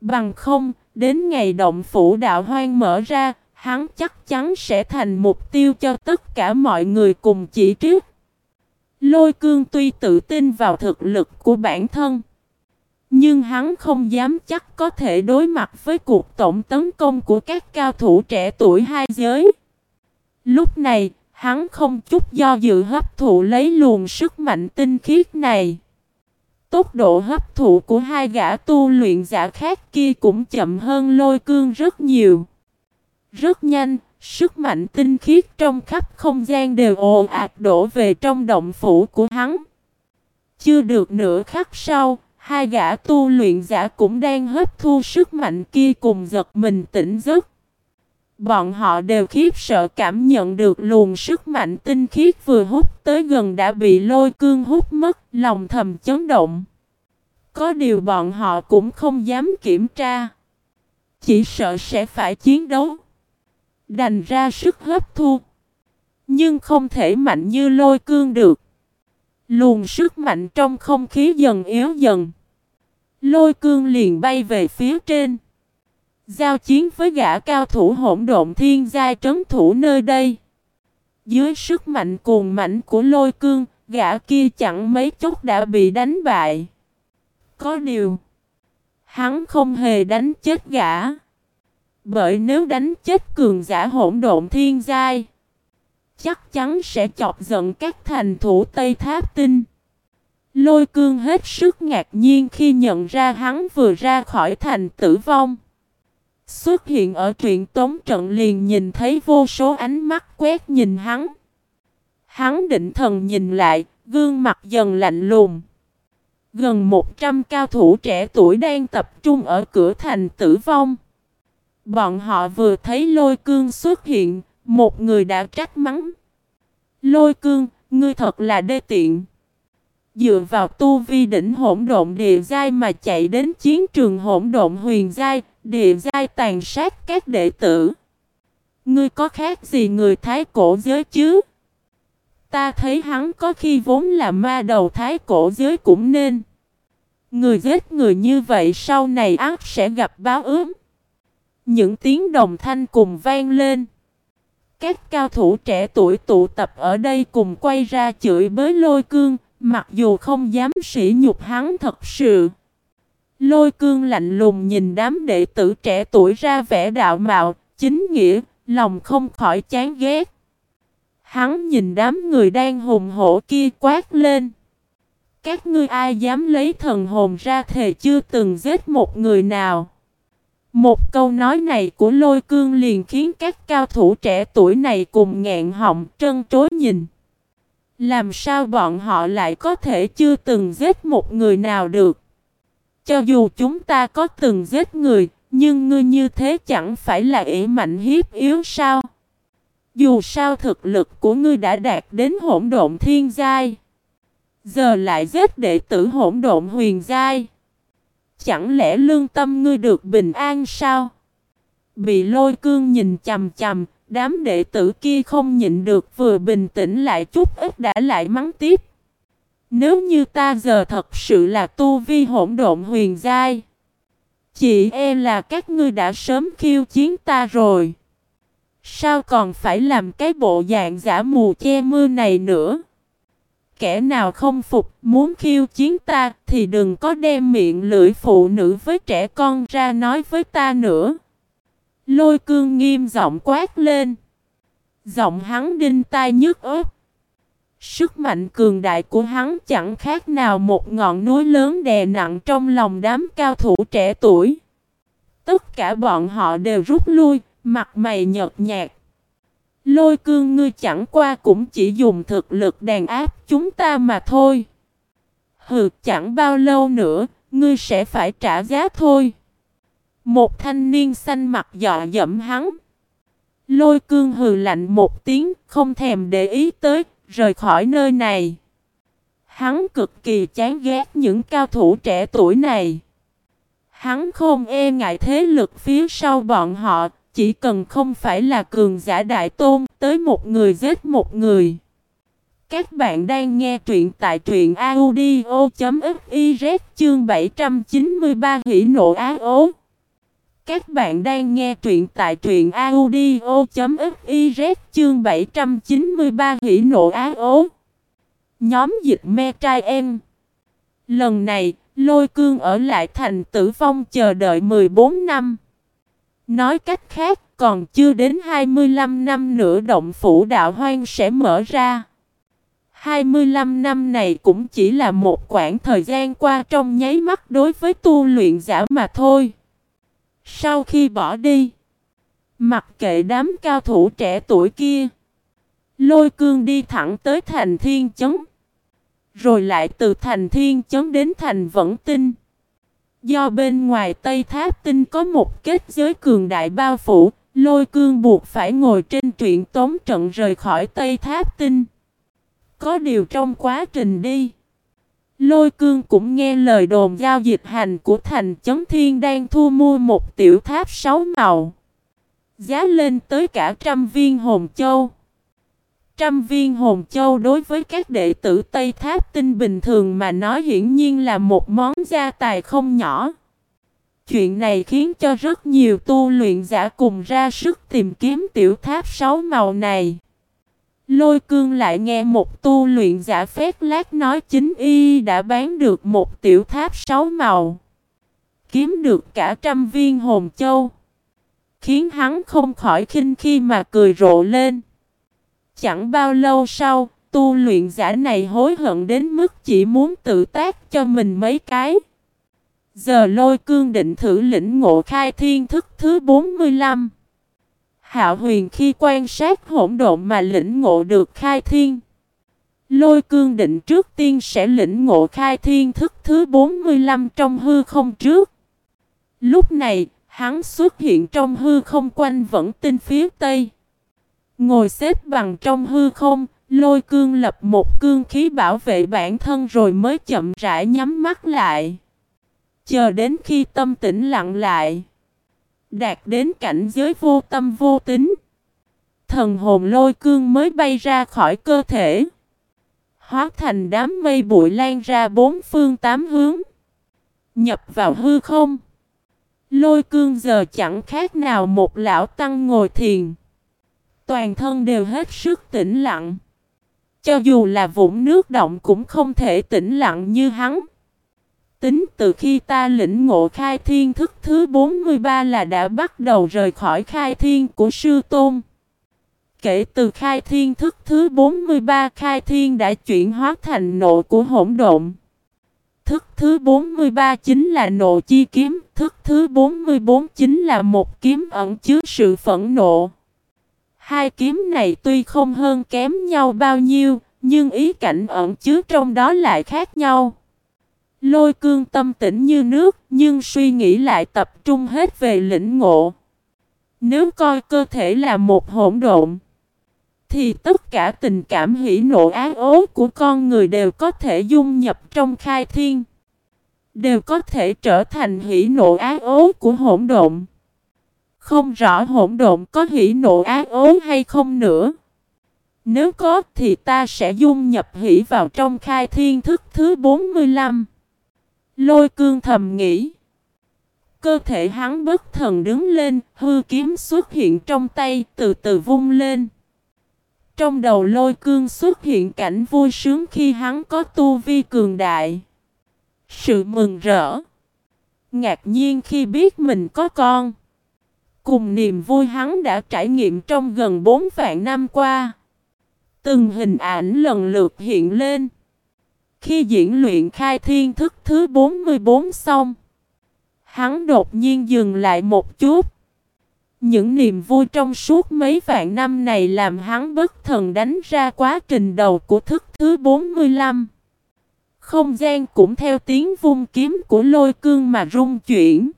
Bằng không, đến ngày động phủ đạo hoang mở ra, hắn chắc chắn sẽ thành mục tiêu cho tất cả mọi người cùng chỉ trích. Lôi cương tuy tự tin vào thực lực của bản thân. Nhưng hắn không dám chắc có thể đối mặt với cuộc tổng tấn công của các cao thủ trẻ tuổi hai giới. Lúc này, hắn không chút do dự hấp thụ lấy luồng sức mạnh tinh khiết này. Tốc độ hấp thụ của hai gã tu luyện giả khác kia cũng chậm hơn lôi cương rất nhiều. Rất nhanh, sức mạnh tinh khiết trong khắp không gian đều ồ ạt đổ về trong động phủ của hắn. Chưa được nửa khắc sau, Hai gã tu luyện giả cũng đang hấp thu sức mạnh kia cùng giật mình tỉnh giấc. Bọn họ đều khiếp sợ cảm nhận được luồng sức mạnh tinh khiết vừa hút tới gần đã bị lôi cương hút mất, lòng thầm chấn động. Có điều bọn họ cũng không dám kiểm tra. Chỉ sợ sẽ phải chiến đấu. Đành ra sức hấp thu. Nhưng không thể mạnh như lôi cương được. Luồng sức mạnh trong không khí dần yếu dần. Lôi cương liền bay về phía trên. Giao chiến với gã cao thủ hỗn độn thiên giai trấn thủ nơi đây. Dưới sức mạnh cuồng mạnh của lôi cương, gã kia chẳng mấy chốc đã bị đánh bại. Có điều, hắn không hề đánh chết gã. Bởi nếu đánh chết cường giả hỗn độn thiên giai, chắc chắn sẽ chọc giận các thành thủ Tây Tháp Tinh. Lôi cương hết sức ngạc nhiên khi nhận ra hắn vừa ra khỏi thành tử vong. Xuất hiện ở truyện tống trận liền nhìn thấy vô số ánh mắt quét nhìn hắn. Hắn định thần nhìn lại, gương mặt dần lạnh lùng. Gần 100 cao thủ trẻ tuổi đang tập trung ở cửa thành tử vong. Bọn họ vừa thấy lôi cương xuất hiện, một người đã trách mắng. Lôi cương, ngươi thật là đê tiện. Dựa vào tu vi đỉnh hỗn độn địa giai mà chạy đến chiến trường hỗn độn huyền giai, địa giai tàn sát các đệ tử. Ngươi có khác gì người thái cổ giới chứ? Ta thấy hắn có khi vốn là ma đầu thái cổ giới cũng nên. Người giết người như vậy sau này ác sẽ gặp báo ướm. Những tiếng đồng thanh cùng vang lên. Các cao thủ trẻ tuổi tụ tập ở đây cùng quay ra chửi bới lôi cương, mặc dù không dám sỉ nhục hắn thật sự. Lôi cương lạnh lùng nhìn đám đệ tử trẻ tuổi ra vẻ đạo mạo, chính nghĩa, lòng không khỏi chán ghét. Hắn nhìn đám người đang hùng hổ kia quát lên. Các ngươi ai dám lấy thần hồn ra thề chưa từng giết một người nào. Một câu nói này của lôi cương liền khiến các cao thủ trẻ tuổi này cùng ngẹn họng trân trối nhìn. Làm sao bọn họ lại có thể chưa từng giết một người nào được? Cho dù chúng ta có từng giết người, nhưng ngươi như thế chẳng phải là ỷ mạnh hiếp yếu sao? Dù sao thực lực của ngươi đã đạt đến hỗn độn thiên giai. Giờ lại giết đệ tử hỗn độn huyền giai. Chẳng lẽ lương tâm ngươi được bình an sao? Bị lôi cương nhìn chầm chầm, đám đệ tử kia không nhịn được vừa bình tĩnh lại chút ít đã lại mắng tiếp. Nếu như ta giờ thật sự là tu vi hỗn độn huyền giai. chị e là các ngươi đã sớm khiêu chiến ta rồi. Sao còn phải làm cái bộ dạng giả mù che mưa này nữa? Kẻ nào không phục, muốn khiêu chiến ta thì đừng có đem miệng lưỡi phụ nữ với trẻ con ra nói với ta nữa. Lôi cương nghiêm giọng quát lên. Giọng hắn đinh tai nhức ớt. Sức mạnh cường đại của hắn chẳng khác nào một ngọn núi lớn đè nặng trong lòng đám cao thủ trẻ tuổi. Tất cả bọn họ đều rút lui, mặt mày nhợt nhạt. Lôi cương ngươi chẳng qua cũng chỉ dùng thực lực đàn áp chúng ta mà thôi. Hừ, chẳng bao lâu nữa, ngươi sẽ phải trả giá thôi. Một thanh niên xanh mặt dọa dẫm hắn. Lôi cương hừ lạnh một tiếng, không thèm để ý tới, rời khỏi nơi này. Hắn cực kỳ chán ghét những cao thủ trẻ tuổi này. Hắn không e ngại thế lực phía sau bọn họ, chỉ cần không phải là cường giả đại tôn, tới một người giết một người. Các bạn đang nghe truyện tại truyện audio.fiz chương 793 hỉ nộ á ố. Các bạn đang nghe truyện tại truyện audio.fiz chương 793 hỉ nộ á ố. Nhóm dịch me trai em. Lần này, lôi cương ở lại thành tử vong chờ đợi 14 năm. Nói cách khác, còn chưa đến 25 năm nữa động phủ đạo hoang sẽ mở ra. 25 năm này cũng chỉ là một quãng thời gian qua trong nháy mắt đối với tu luyện giả mà thôi. Sau khi bỏ đi, mặc kệ đám cao thủ trẻ tuổi kia, lôi cương đi thẳng tới thành thiên chấn. Rồi lại từ thành thiên chấn đến thành vẫn tinh. Do bên ngoài Tây Tháp Tinh có một kết giới cường đại bao phủ, lôi cương buộc phải ngồi trên truyện tống trận rời khỏi Tây Tháp Tinh. Có điều trong quá trình đi, lôi cương cũng nghe lời đồn giao dịch hành của thành chấn thiên đang thu mua một tiểu tháp sáu màu. Giá lên tới cả trăm viên hồn châu. trăm viên hồn châu đối với các đệ tử Tây Tháp Tinh bình thường mà nói hiển nhiên là một món gia tài không nhỏ. Chuyện này khiến cho rất nhiều tu luyện giả cùng ra sức tìm kiếm tiểu tháp sáu màu này. Lôi cương lại nghe một tu luyện giả phép lát nói chính y đã bán được một tiểu tháp sáu màu. Kiếm được cả trăm viên hồn châu. Khiến hắn không khỏi khinh khi mà cười rộ lên. Chẳng bao lâu sau, tu luyện giả này hối hận đến mức chỉ muốn tự tác cho mình mấy cái. Giờ lôi cương định thử lĩnh ngộ khai thiên thức thứ 45. Hạo huyền khi quan sát hỗn độn mà lĩnh ngộ được khai thiên. Lôi cương định trước tiên sẽ lĩnh ngộ khai thiên thức thứ 45 trong hư không trước. Lúc này, hắn xuất hiện trong hư không quanh vẫn tinh phía tây. Ngồi xếp bằng trong hư không, lôi cương lập một cương khí bảo vệ bản thân rồi mới chậm rãi nhắm mắt lại. Chờ đến khi tâm tĩnh lặng lại. Đạt đến cảnh giới vô tâm vô tính. Thần hồn lôi cương mới bay ra khỏi cơ thể. Hóa thành đám mây bụi lan ra bốn phương tám hướng. Nhập vào hư không. Lôi cương giờ chẳng khác nào một lão tăng ngồi thiền. Toàn thân đều hết sức tĩnh lặng. Cho dù là vũng nước động cũng không thể tĩnh lặng như hắn. Tính từ khi ta lĩnh ngộ khai thiên thức thứ 43 là đã bắt đầu rời khỏi khai thiên của sư tôn. Kể từ khai thiên thức thứ 43 khai thiên đã chuyển hóa thành nộ của hỗn độn. Thức thứ 43 chính là nộ chi kiếm, thức thứ 44 chính là một kiếm ẩn chứa sự phẫn nộ. Hai kiếm này tuy không hơn kém nhau bao nhiêu, nhưng ý cảnh ẩn chứa trong đó lại khác nhau. Lôi cương tâm tĩnh như nước, nhưng suy nghĩ lại tập trung hết về lĩnh ngộ. Nếu coi cơ thể là một hỗn độn, thì tất cả tình cảm hỉ nộ ái ố của con người đều có thể dung nhập trong khai thiên. Đều có thể trở thành hỉ nộ ái ố của hỗn độn. Không rõ hỗn độn có hỉ nộ ái ố hay không nữa. Nếu có thì ta sẽ dung nhập hỉ vào trong khai thiên thức thứ 45. Lôi cương thầm nghĩ. Cơ thể hắn bất thần đứng lên, hư kiếm xuất hiện trong tay, từ từ vung lên. Trong đầu lôi cương xuất hiện cảnh vui sướng khi hắn có tu vi cường đại. Sự mừng rỡ. Ngạc nhiên khi biết mình có con. Cùng niềm vui hắn đã trải nghiệm trong gần 4 vạn năm qua. Từng hình ảnh lần lượt hiện lên. Khi diễn luyện khai thiên thức thứ 44 xong, hắn đột nhiên dừng lại một chút. Những niềm vui trong suốt mấy vạn năm này làm hắn bất thần đánh ra quá trình đầu của thức thứ 45. Không gian cũng theo tiếng vung kiếm của lôi cương mà rung chuyển.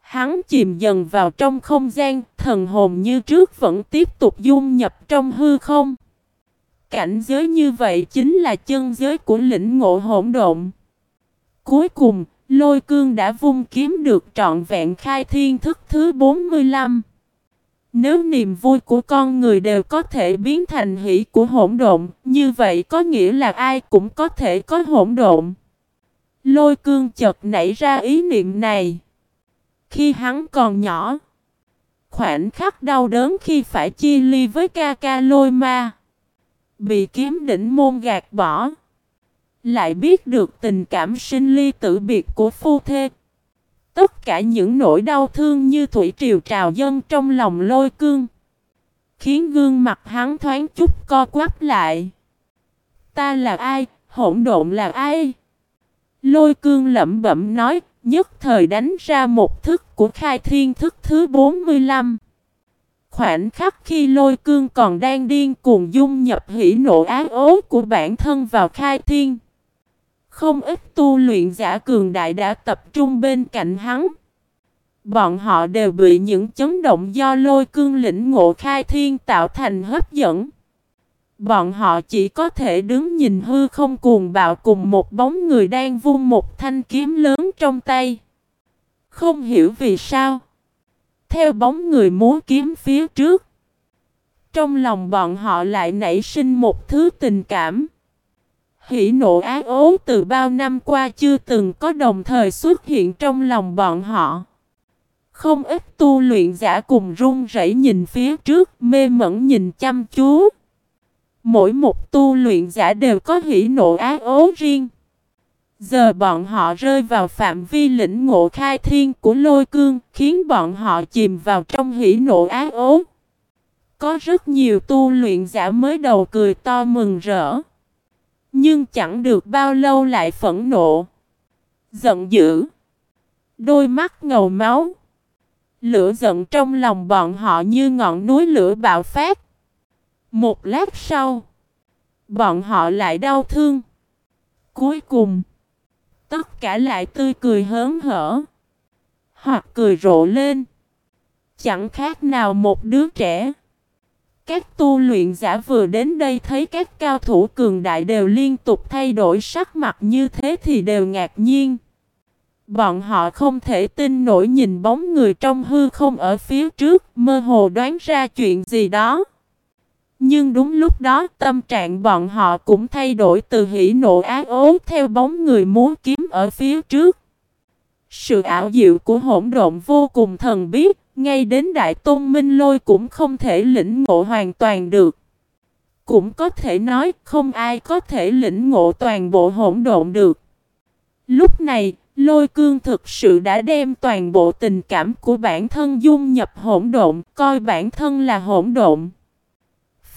Hắn chìm dần vào trong không gian, thần hồn như trước vẫn tiếp tục dung nhập trong hư không. Cảnh giới như vậy chính là chân giới của lĩnh ngộ hỗn độn. Cuối cùng, lôi cương đã vung kiếm được trọn vẹn khai thiên thức thứ 45. Nếu niềm vui của con người đều có thể biến thành hỷ của hỗn độn, như vậy có nghĩa là ai cũng có thể có hỗn độn. Lôi cương chợt nảy ra ý niệm này. Khi hắn còn nhỏ, khoảnh khắc đau đớn khi phải chia ly với ca ca lôi ma. Bị kiếm đỉnh môn gạt bỏ. Lại biết được tình cảm sinh ly tử biệt của phu thê. Tất cả những nỗi đau thương như thủy triều trào dân trong lòng lôi cương. Khiến gương mặt hắn thoáng chút co quắp lại. Ta là ai? Hỗn độn là ai? Lôi cương lẩm bẩm nói, nhất thời đánh ra một thức của khai thiên thức thứ 45. Khoảnh khắc khi lôi cương còn đang điên cuồng dung nhập hỉ nộ ác ố của bản thân vào khai thiên. Không ít tu luyện giả cường đại đã tập trung bên cạnh hắn. Bọn họ đều bị những chấn động do lôi cương lĩnh ngộ khai thiên tạo thành hấp dẫn. Bọn họ chỉ có thể đứng nhìn hư không cuồng bạo cùng một bóng người đang vung một thanh kiếm lớn trong tay. Không hiểu vì sao. Theo bóng người múa kiếm phía trước. Trong lòng bọn họ lại nảy sinh một thứ tình cảm. Hỉ nộ ác ố từ bao năm qua chưa từng có đồng thời xuất hiện trong lòng bọn họ. Không ít tu luyện giả cùng run rẩy nhìn phía trước, mê mẩn nhìn chăm chú. Mỗi một tu luyện giả đều có hỉ nộ ác ố riêng. Giờ bọn họ rơi vào phạm vi lĩnh ngộ khai thiên của lôi cương, khiến bọn họ chìm vào trong hỉ nộ ác ố. Có rất nhiều tu luyện giả mới đầu cười to mừng rỡ. Nhưng chẳng được bao lâu lại phẫn nộ. Giận dữ. Đôi mắt ngầu máu. Lửa giận trong lòng bọn họ như ngọn núi lửa bạo phát. Một lát sau. Bọn họ lại đau thương. Cuối cùng. Tất cả lại tươi cười hớn hở. Hoặc cười rộ lên. Chẳng khác nào một đứa trẻ. Các tu luyện giả vừa đến đây thấy các cao thủ cường đại đều liên tục thay đổi sắc mặt như thế thì đều ngạc nhiên. Bọn họ không thể tin nổi nhìn bóng người trong hư không ở phía trước, mơ hồ đoán ra chuyện gì đó. Nhưng đúng lúc đó tâm trạng bọn họ cũng thay đổi từ hỉ nộ ác ố theo bóng người muốn kiếm ở phía trước. Sự ảo diệu của hỗn độn vô cùng thần biết ngay đến Đại Tôn Minh Lôi cũng không thể lĩnh ngộ hoàn toàn được. Cũng có thể nói không ai có thể lĩnh ngộ toàn bộ hỗn độn được. Lúc này, Lôi cương thực sự đã đem toàn bộ tình cảm của bản thân dung nhập hỗn độn, coi bản thân là hỗn độn.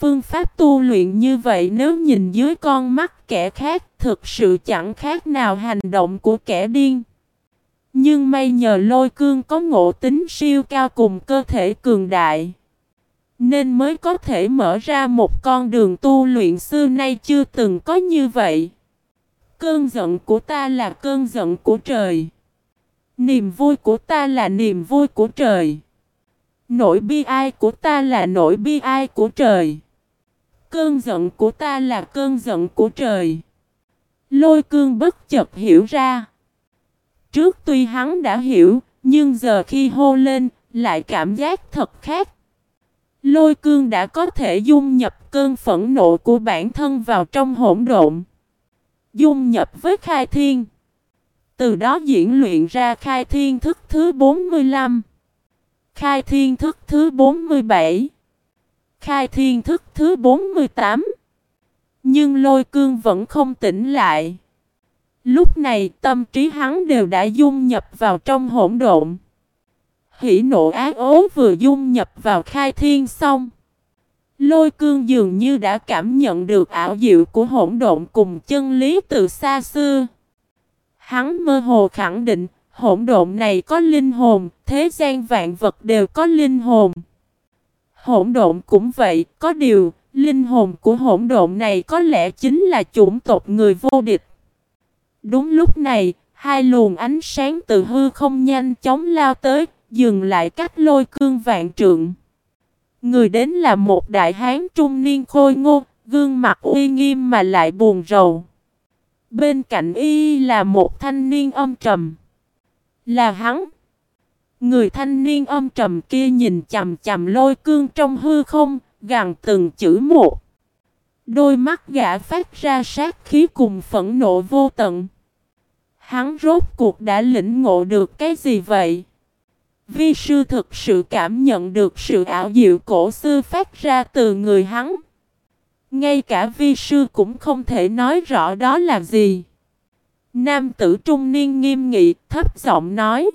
Phương pháp tu luyện như vậy nếu nhìn dưới con mắt kẻ khác, thực sự chẳng khác nào hành động của kẻ điên. Nhưng may nhờ lôi cương có ngộ tính siêu cao cùng cơ thể cường đại. Nên mới có thể mở ra một con đường tu luyện xưa nay chưa từng có như vậy. Cơn giận của ta là cơn giận của trời. Niềm vui của ta là niềm vui của trời. Nỗi bi ai của ta là nỗi bi ai của trời. Cơn giận của ta là cơn giận của trời. Lôi cương bất chợt hiểu ra. Trước tuy hắn đã hiểu, nhưng giờ khi hô lên, lại cảm giác thật khác. Lôi cương đã có thể dung nhập cơn phẫn nộ của bản thân vào trong hỗn độn. Dung nhập với khai thiên. Từ đó diễn luyện ra khai thiên thức thứ 45. Khai thiên thức thứ 47. Khai thiên thức thứ 48. Nhưng lôi cương vẫn không tỉnh lại. Lúc này tâm trí hắn đều đã dung nhập vào trong hỗn độn. Hỉ nộ ác ố vừa dung nhập vào khai thiên xong. Lôi cương dường như đã cảm nhận được ảo diệu của hỗn độn cùng chân lý từ xa xưa. Hắn mơ hồ khẳng định, hỗn độn này có linh hồn, thế gian vạn vật đều có linh hồn. Hỗn độn cũng vậy, có điều, linh hồn của hỗn độn này có lẽ chính là chủng tộc người vô địch. Đúng lúc này, hai luồng ánh sáng từ hư không nhanh chóng lao tới, dừng lại cách lôi cương vạn trượng. Người đến là một đại hán trung niên khôi ngô, gương mặt uy nghiêm mà lại buồn rầu. Bên cạnh y là một thanh niên âm trầm. Là hắn. Người thanh niên âm trầm kia nhìn chầm chầm lôi cương trong hư không, gằn từng chữ một. Đôi mắt gã phát ra sát khí cùng phẫn nộ vô tận. Hắn rốt cuộc đã lĩnh ngộ được cái gì vậy? Vi sư thực sự cảm nhận được sự ảo diệu cổ xưa phát ra từ người hắn. Ngay cả vi sư cũng không thể nói rõ đó là gì. Nam tử trung niên nghiêm nghị thấp giọng nói.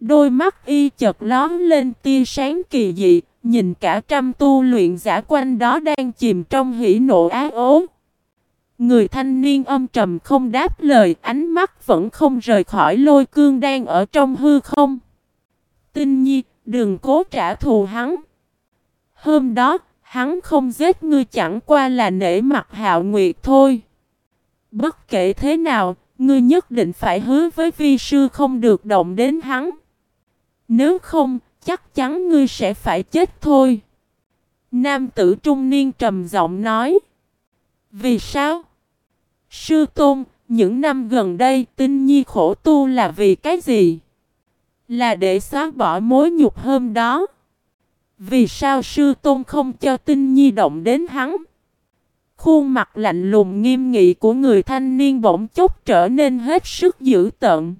Đôi mắt y chợt lón lên tia sáng kỳ dị, nhìn cả trăm tu luyện giả quanh đó đang chìm trong hỉ nộ ác ố. Người thanh niên âm trầm không đáp lời, ánh mắt vẫn không rời khỏi lôi cương đang ở trong hư không. Tinh nhi, đừng cố trả thù hắn. Hôm đó, hắn không giết ngươi chẳng qua là nể mặt hạo nguyệt thôi. Bất kể thế nào, ngươi nhất định phải hứa với vi sư không được động đến hắn. Nếu không, chắc chắn ngươi sẽ phải chết thôi. Nam tử trung niên trầm giọng nói. Vì sao? Sư Tôn, những năm gần đây tinh nhi khổ tu là vì cái gì? Là để xóa bỏ mối nhục hôm đó. Vì sao sư tôn không cho tinh nhi động đến hắn? Khuôn mặt lạnh lùng nghiêm nghị của người thanh niên bỗng chốc trở nên hết sức dữ tợn.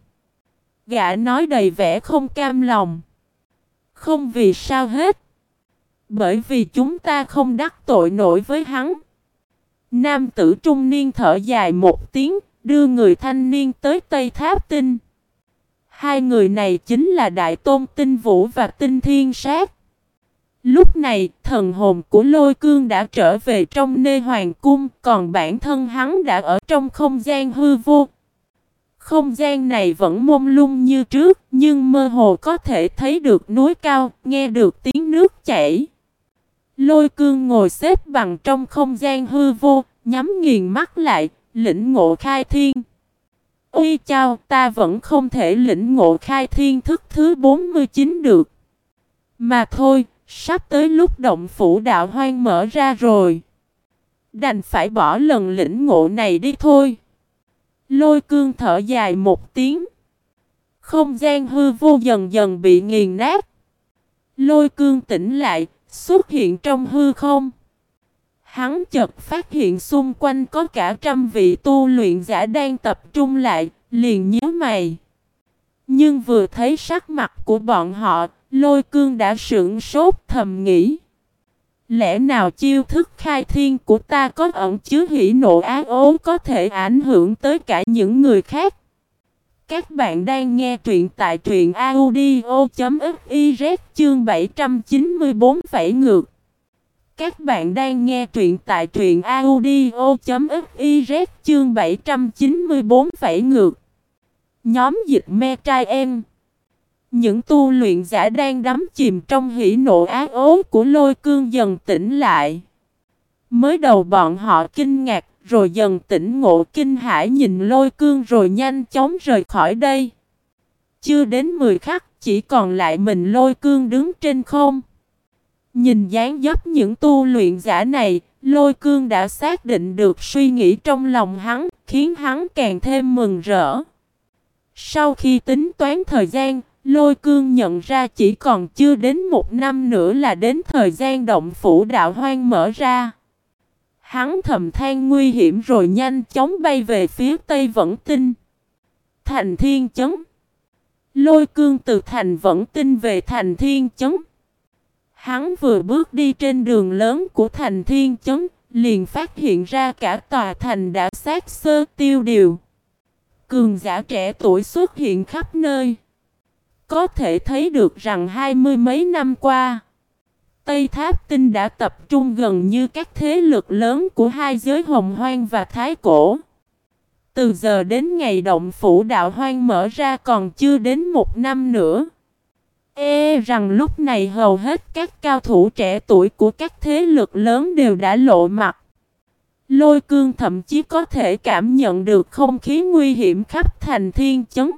Gã nói đầy vẻ không cam lòng. Không vì sao hết. Bởi vì chúng ta không đắc tội nổi với hắn. Nam tử trung niên thở dài một tiếng, đưa người thanh niên tới Tây Tháp Tinh. Hai người này chính là Đại Tôn Tinh Vũ và Tinh Thiên Sát. Lúc này, thần hồn của lôi cương đã trở về trong nê hoàng cung, còn bản thân hắn đã ở trong không gian hư vô. Không gian này vẫn mông lung như trước, nhưng mơ hồ có thể thấy được núi cao, nghe được tiếng nước chảy. Lôi cương ngồi xếp bằng trong không gian hư vô, nhắm nghiền mắt lại, lĩnh ngộ khai thiên. Ôi chao, ta vẫn không thể lĩnh ngộ khai thiên thức thứ 49 được. Mà thôi, sắp tới lúc động phủ đạo hoang mở ra rồi. Đành phải bỏ lần lĩnh ngộ này đi thôi. Lôi cương thở dài một tiếng. Không gian hư vô dần dần bị nghiền nát. Lôi cương tỉnh lại, xuất hiện trong hư không. Hắn chợt phát hiện xung quanh có cả trăm vị tu luyện giả đang tập trung lại, liền nhíu mày. Nhưng vừa thấy sắc mặt của bọn họ, lôi cương đã sững sốt thầm nghĩ. Lẽ nào chiêu thức khai thiên của ta có ẩn chứa hỉ nộ ác ố có thể ảnh hưởng tới cả những người khác? Các bạn đang nghe truyện tại truyện audio.fiz chương 794 vẫy ngược. Các bạn đang nghe truyện tại truyện audio.fiz chương 794 vẫy ngược. Nhóm dịch me trai em. Những tu luyện giả đang đắm chìm trong hỉ nộ ác ố của lôi cương dần tỉnh lại. Mới đầu bọn họ kinh ngạc rồi dần tỉnh ngộ kinh hãi nhìn lôi cương rồi nhanh chóng rời khỏi đây. Chưa đến 10 khắc chỉ còn lại mình lôi cương đứng trên không. Nhìn dáng dấp những tu luyện giả này, lôi cương đã xác định được suy nghĩ trong lòng hắn, khiến hắn càng thêm mừng rỡ. Sau khi tính toán thời gian, lôi cương nhận ra chỉ còn chưa đến một năm nữa là đến thời gian động phủ đạo hoang mở ra. Hắn thầm than nguy hiểm rồi nhanh chóng bay về phía tây vẫn tinh. Thành thiên chấn. Lôi cương từ thành vẫn tinh về thành thiên chấn. Hắn vừa bước đi trên đường lớn của thành thiên chấn, liền phát hiện ra cả tòa thành đã sát sơ tiêu điều. Cường giả trẻ tuổi xuất hiện khắp nơi. Có thể thấy được rằng hai mươi mấy năm qua, Tây Tháp Tinh đã tập trung gần như các thế lực lớn của hai giới hồng hoang và thái cổ. Từ giờ đến ngày động phủ đạo hoang mở ra còn chưa đến một năm nữa. Ê rằng lúc này hầu hết các cao thủ trẻ tuổi của các thế lực lớn đều đã lộ mặt. Lôi cương thậm chí có thể cảm nhận được không khí nguy hiểm khắp thành thiên chấn.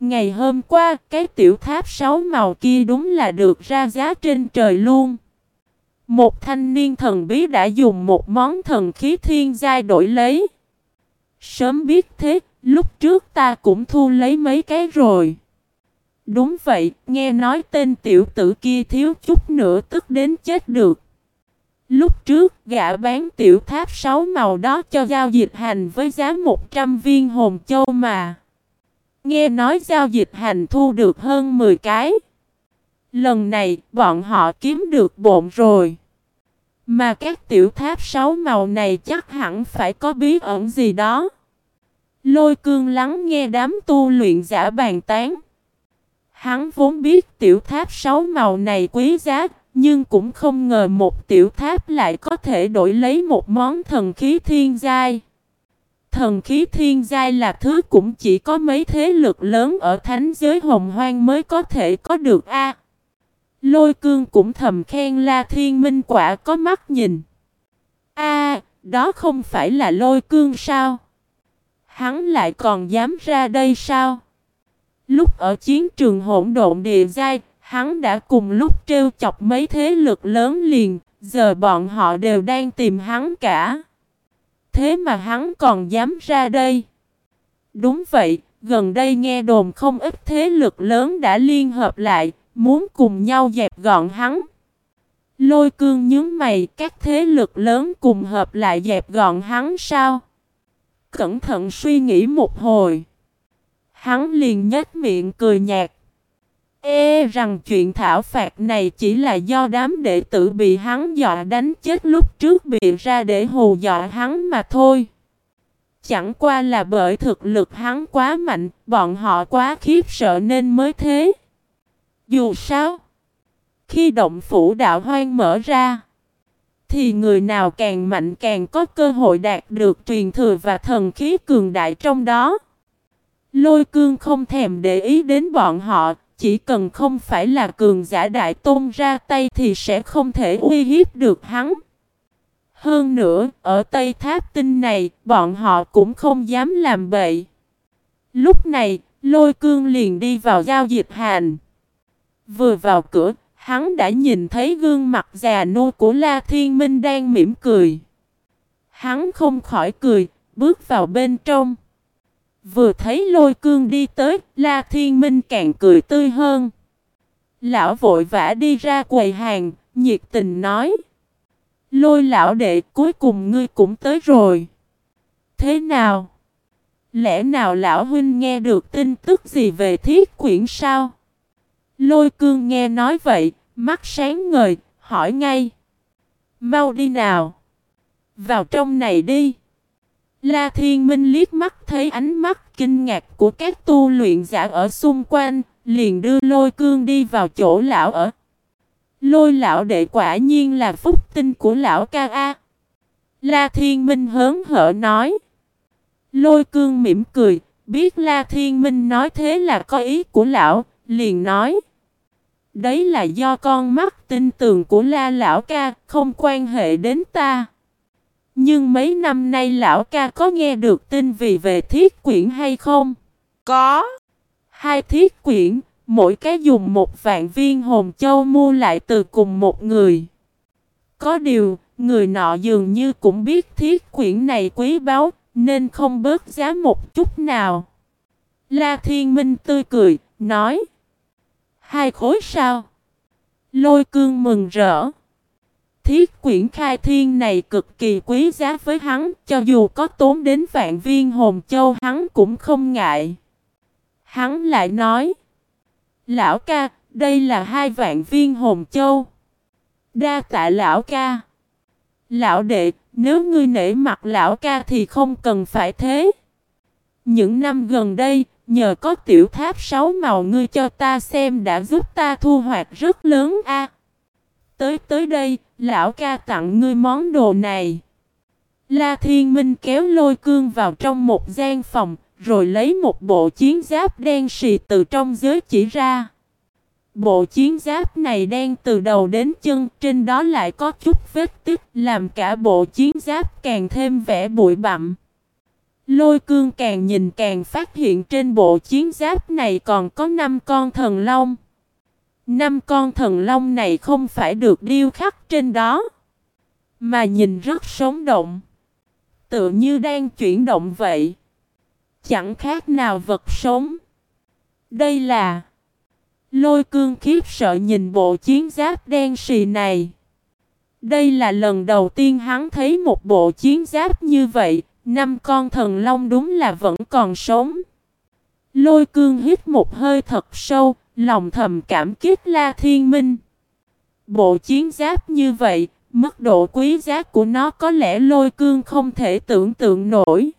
Ngày hôm qua, cái tiểu tháp sáu màu kia đúng là được ra giá trên trời luôn. Một thanh niên thần bí đã dùng một món thần khí thiên giai đổi lấy. Sớm biết thế, lúc trước ta cũng thu lấy mấy cái rồi. Đúng vậy, nghe nói tên tiểu tử kia thiếu chút nữa tức đến chết được. Lúc trước, gã bán tiểu tháp sáu màu đó cho giao dịch hành với giá 100 viên hồn châu mà. Nghe nói giao dịch hành thu được hơn 10 cái. Lần này, bọn họ kiếm được bộn rồi. Mà các tiểu tháp sáu màu này chắc hẳn phải có bí ẩn gì đó. Lôi cương lắng nghe đám tu luyện giả bàn tán. Hắn vốn biết tiểu tháp sáu màu này quý giá, nhưng cũng không ngờ một tiểu tháp lại có thể đổi lấy một món thần khí thiên giai. Thần khí thiên giai là thứ cũng chỉ có mấy thế lực lớn ở thánh giới hồng hoang mới có thể có được a. lôi cương cũng thầm khen la thiên minh quả có mắt nhìn. a đó không phải là lôi cương sao? Hắn lại còn dám ra đây sao? Lúc ở chiến trường hỗn độn địa giai, hắn đã cùng lúc trêu chọc mấy thế lực lớn liền, giờ bọn họ đều đang tìm hắn cả. Thế mà hắn còn dám ra đây. Đúng vậy, gần đây nghe đồn không ít thế lực lớn đã liên hợp lại, muốn cùng nhau dẹp gọn hắn. Lôi cương nhướng mày các thế lực lớn cùng hợp lại dẹp gọn hắn sao? Cẩn thận suy nghĩ một hồi. Hắn liền nhếch miệng cười nhạt. E rằng chuyện thảo phạt này chỉ là do đám đệ tử bị hắn dọa đánh chết lúc trước bị ra để hù dọa hắn mà thôi. Chẳng qua là bởi thực lực hắn quá mạnh, bọn họ quá khiếp sợ nên mới thế. Dù sao, khi động phủ đạo hoang mở ra, thì người nào càng mạnh càng có cơ hội đạt được truyền thừa và thần khí cường đại trong đó. Lôi cương không thèm để ý đến bọn họ, chỉ cần không phải là cường giả đại tôn ra tay thì sẽ không thể uy hiếp được hắn. Hơn nữa, ở Tây Tháp Tinh này, bọn họ cũng không dám làm bậy. Lúc này, lôi cương liền đi vào giao dịch hành. Vừa vào cửa, hắn đã nhìn thấy gương mặt già nua của La Thiên Minh đang mỉm cười. Hắn không khỏi cười, bước vào bên trong. Vừa thấy lôi cương đi tới, La Thiên Minh càng cười tươi hơn. Lão vội vã đi ra quầy hàng, nhiệt tình nói. Lôi lão đệ cuối cùng ngươi cũng tới rồi. Thế nào? Lẽ nào lão huynh nghe được tin tức gì về thiết quyển sao? Lôi cương nghe nói vậy, mắt sáng ngời, hỏi ngay. Mau đi nào. Vào trong này đi. La Thiên Minh liếc mắt thấy ánh mắt kinh ngạc của các tu luyện giả ở xung quanh, liền đưa lôi cương đi vào chỗ lão ở. Lôi lão đệ quả nhiên là phúc tinh của lão ca A. La Thiên Minh hớn hở nói. Lôi cương mỉm cười, biết La Thiên Minh nói thế là có ý của lão, liền nói. Đấy là do con mắt tin tường của La lão ca, không quan hệ đến ta. Nhưng mấy năm nay lão ca có nghe được tin vì về thiết quyển hay không? Có. Hai thiết quyển, mỗi cái dùng một vạn viên hồn châu mua lại từ cùng một người. Có điều, người nọ dường như cũng biết thiết quyển này quý báu, nên không bớt giá một chút nào. La Thiên Minh tươi cười, nói. Hai khối sao? Lôi cương mừng rỡ. Thiết quyển khai thiên này cực kỳ quý giá với hắn, cho dù có tốn đến vạn viên hồn châu hắn cũng không ngại. Hắn lại nói, Lão ca, đây là hai vạn viên hồn châu. Đa tạ lão ca. Lão đệ, nếu ngươi nể mặt lão ca thì không cần phải thế. Những năm gần đây, nhờ có tiểu tháp sáu màu ngươi cho ta xem đã giúp ta thu hoạch rất lớn a. Tới tới đây, lão ca tặng ngươi món đồ này. La Thiên Minh kéo lôi cương vào trong một gian phòng, rồi lấy một bộ chiến giáp đen xì từ trong giới chỉ ra. Bộ chiến giáp này đen từ đầu đến chân, trên đó lại có chút vết tích, làm cả bộ chiến giáp càng thêm vẻ bụi bặm. Lôi cương càng nhìn càng phát hiện trên bộ chiến giáp này còn có 5 con thần long. Năm con thần long này không phải được điêu khắc trên đó, mà nhìn rất sống động. Tựa như đang chuyển động vậy. Chẳng khác nào vật sống. Đây là... Lôi cương khiếp sợ nhìn bộ chiến giáp đen xì này. Đây là lần đầu tiên hắn thấy một bộ chiến giáp như vậy, năm con thần long đúng là vẫn còn sống. Lôi cương hít một hơi thật sâu, lòng thầm cảm kích La Thiên Minh. Bộ chiến giáp như vậy, mức độ quý giá của nó có lẽ lôi cương không thể tưởng tượng nổi.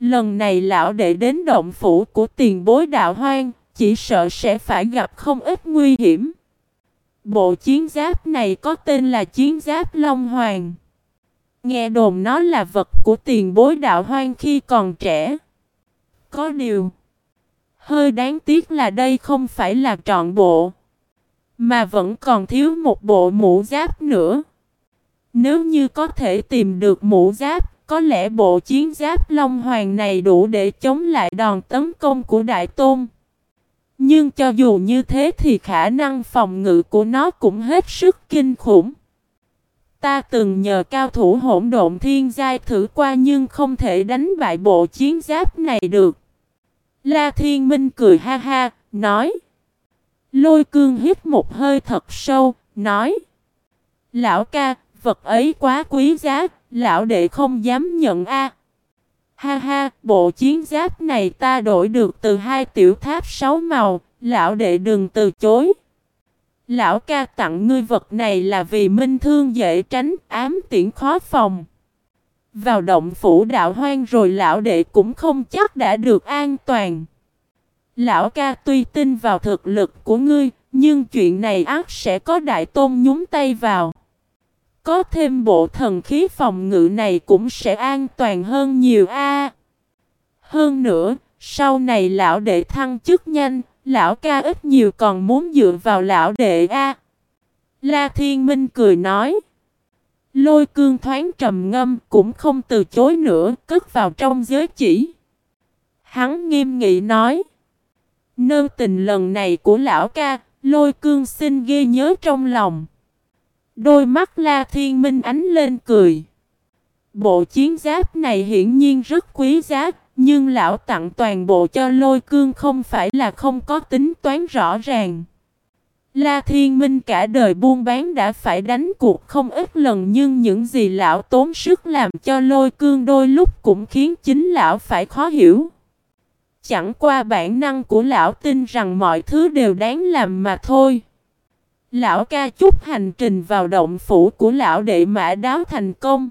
Lần này lão đệ đến động phủ của tiền bối đạo hoang, chỉ sợ sẽ phải gặp không ít nguy hiểm. Bộ chiến giáp này có tên là chiến giáp Long Hoàng. Nghe đồn nó là vật của tiền bối đạo hoang khi còn trẻ. Có điều, hơi đáng tiếc là đây không phải là trọn bộ, mà vẫn còn thiếu một bộ mũ giáp nữa. Nếu như có thể tìm được mũ giáp, có lẽ bộ chiến giáp Long Hoàng này đủ để chống lại đòn tấn công của Đại Tôn. Nhưng cho dù như thế thì khả năng phòng ngự của nó cũng hết sức kinh khủng. Ta từng nhờ cao thủ hỗn độn thiên giai thử qua nhưng không thể đánh bại bộ chiến giáp này được. La Thiên Minh cười ha ha, nói. Lôi cương hít một hơi thật sâu, nói. Lão ca, vật ấy quá quý giá, lão đệ không dám nhận a. Ha ha, bộ chiến giáp này ta đổi được từ hai tiểu tháp sáu màu, lão đệ đừng từ chối. Lão ca tặng ngươi vật này là vì minh thương dễ tránh, ám tiễn khó phòng. Vào động phủ đạo hoang rồi lão đệ cũng không chắc đã được an toàn. Lão ca tuy tin vào thực lực của ngươi, nhưng chuyện này ác sẽ có đại tôn nhúng tay vào. Có thêm bộ thần khí phòng ngự này cũng sẽ an toàn hơn nhiều a. hơn nữa, sau này lão đệ thăng chức nhanh, lão ca ít nhiều còn muốn dựa vào lão đệ a. La Thiên Minh cười nói. Lôi cương thoáng trầm ngâm cũng không từ chối nữa, cất vào trong giới chỉ. Hắn nghiêm nghị nói. Nơ tình lần này của lão ca, lôi cương xin ghi nhớ trong lòng. Đôi mắt La Thiên Minh ánh lên cười. Bộ chiến giáp này hiển nhiên rất quý giá, nhưng lão tặng toàn bộ cho lôi cương không phải là không có tính toán rõ ràng. La Thiên Minh cả đời buôn bán đã phải đánh cuộc không ít lần nhưng những gì lão tốn sức làm cho lôi cương đôi lúc cũng khiến chính lão phải khó hiểu. Chẳng qua bản năng của lão tin rằng mọi thứ đều đáng làm mà thôi. Lão ca chúc hành trình vào động phủ của lão đệ mã đáo thành công.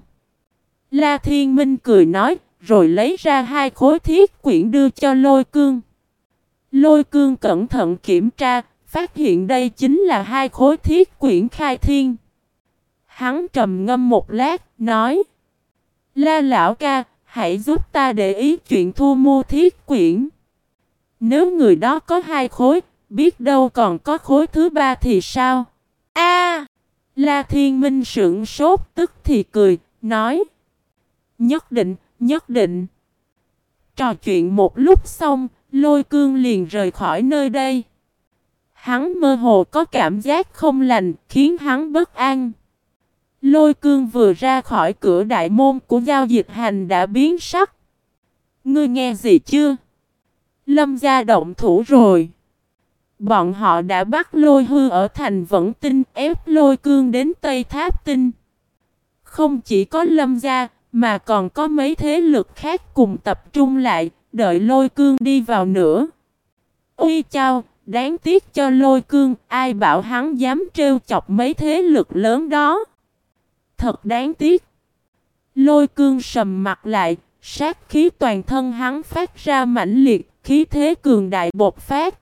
La Thiên Minh cười nói, rồi lấy ra hai khối thiết quyển đưa cho lôi cương. Lôi cương cẩn thận kiểm tra, phát hiện đây chính là hai khối thiết quyển khai thiên. Hắn trầm ngâm một lát, nói La lão ca, hãy giúp ta để ý chuyện thu mua thiết quyển. Nếu người đó có hai khối, biết đâu còn có khối thứ ba thì sao? A! La Thiên Minh sững sốt tức thì cười, nói Nhất định, nhất định. Trò chuyện một lúc xong, lôi cương liền rời khỏi nơi đây. Hắn mơ hồ có cảm giác không lành, khiến hắn bất an. Lôi cương vừa ra khỏi cửa đại môn của giao dịch hành đã biến sắc. Ngươi nghe gì chưa? Lâm gia động thủ rồi. Bọn họ đã bắt lôi hư ở thành vẫn tinh ép lôi cương đến Tây Tháp Tinh. Không chỉ có lâm gia, mà còn có mấy thế lực khác cùng tập trung lại, đợi lôi cương đi vào nữa. Ui chào, đáng tiếc cho lôi cương, ai bảo hắn dám trêu chọc mấy thế lực lớn đó. Thật đáng tiếc. Lôi cương sầm mặt lại, sát khí toàn thân hắn phát ra mãnh liệt, khí thế cường đại bột phát.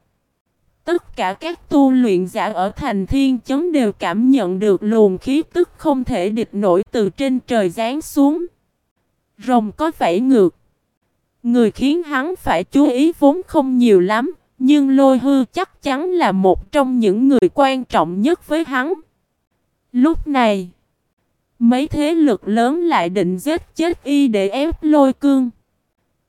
Tất cả các tu luyện giả ở thành thiên chấn đều cảm nhận được luồng khí tức không thể địch nổi từ trên trời giáng xuống. Rồng có vảy ngược. Người khiến hắn phải chú ý vốn không nhiều lắm, nhưng lôi hư chắc chắn là một trong những người quan trọng nhất với hắn. Lúc này, mấy thế lực lớn lại định giết chết y để ép lôi cương.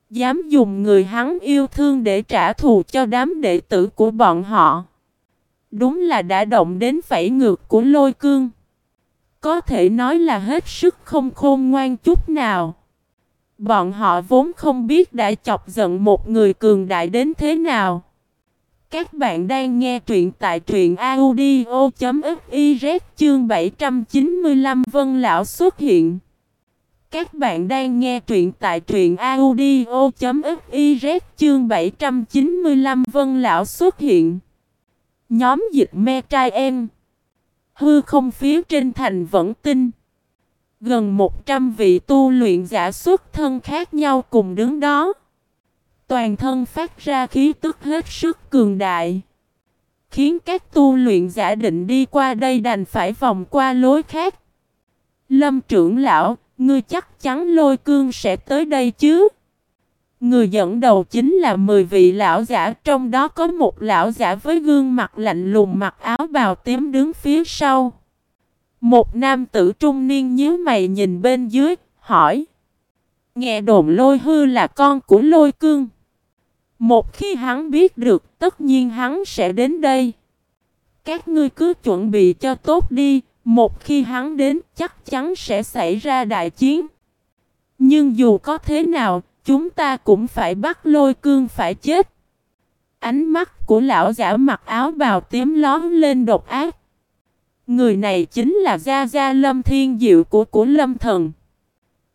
Dám dùng người hắn yêu thương để trả thù cho đám đệ tử của bọn họ. Đúng là đã động đến phẩy ngược của lôi cương. Có thể nói là hết sức không khôn ngoan chút nào. Bọn họ vốn không biết đã chọc giận một người cường đại đến thế nào. Các bạn đang nghe truyện tại truyện audio.fiz chương 795 Vân Lão xuất hiện. Các bạn đang nghe truyện tại truyện audio.fiz chương 795 Vân Lão xuất hiện. Nhóm dịch me trai em. Hư không phía trên thành vẫn tin Gần 100 vị tu luyện giả xuất thân khác nhau cùng đứng đó. Toàn thân phát ra khí tức hết sức cường đại. Khiến các tu luyện giả định đi qua đây đành phải vòng qua lối khác. Lâm trưởng lão, ngươi chắc chắn lôi cương sẽ tới đây chứ? Người dẫn đầu chính là 10 vị lão giả, trong đó có một lão giả với gương mặt lạnh lùng mặc áo bào tím đứng phía sau. Một nam tử trung niên nhíu mày nhìn bên dưới, hỏi. Nghe đồn lôi hư là con của lôi cương. Một khi hắn biết được, tất nhiên hắn sẽ đến đây. Các ngươi cứ chuẩn bị cho tốt đi, một khi hắn đến chắc chắn sẽ xảy ra đại chiến. Nhưng dù có thế nào, chúng ta cũng phải bắt lôi cương phải chết. Ánh mắt của lão giả mặc áo bào tím lón lên độc ác. Người này chính là Gia Gia Lâm Thiên Diệu của của Lâm Thần.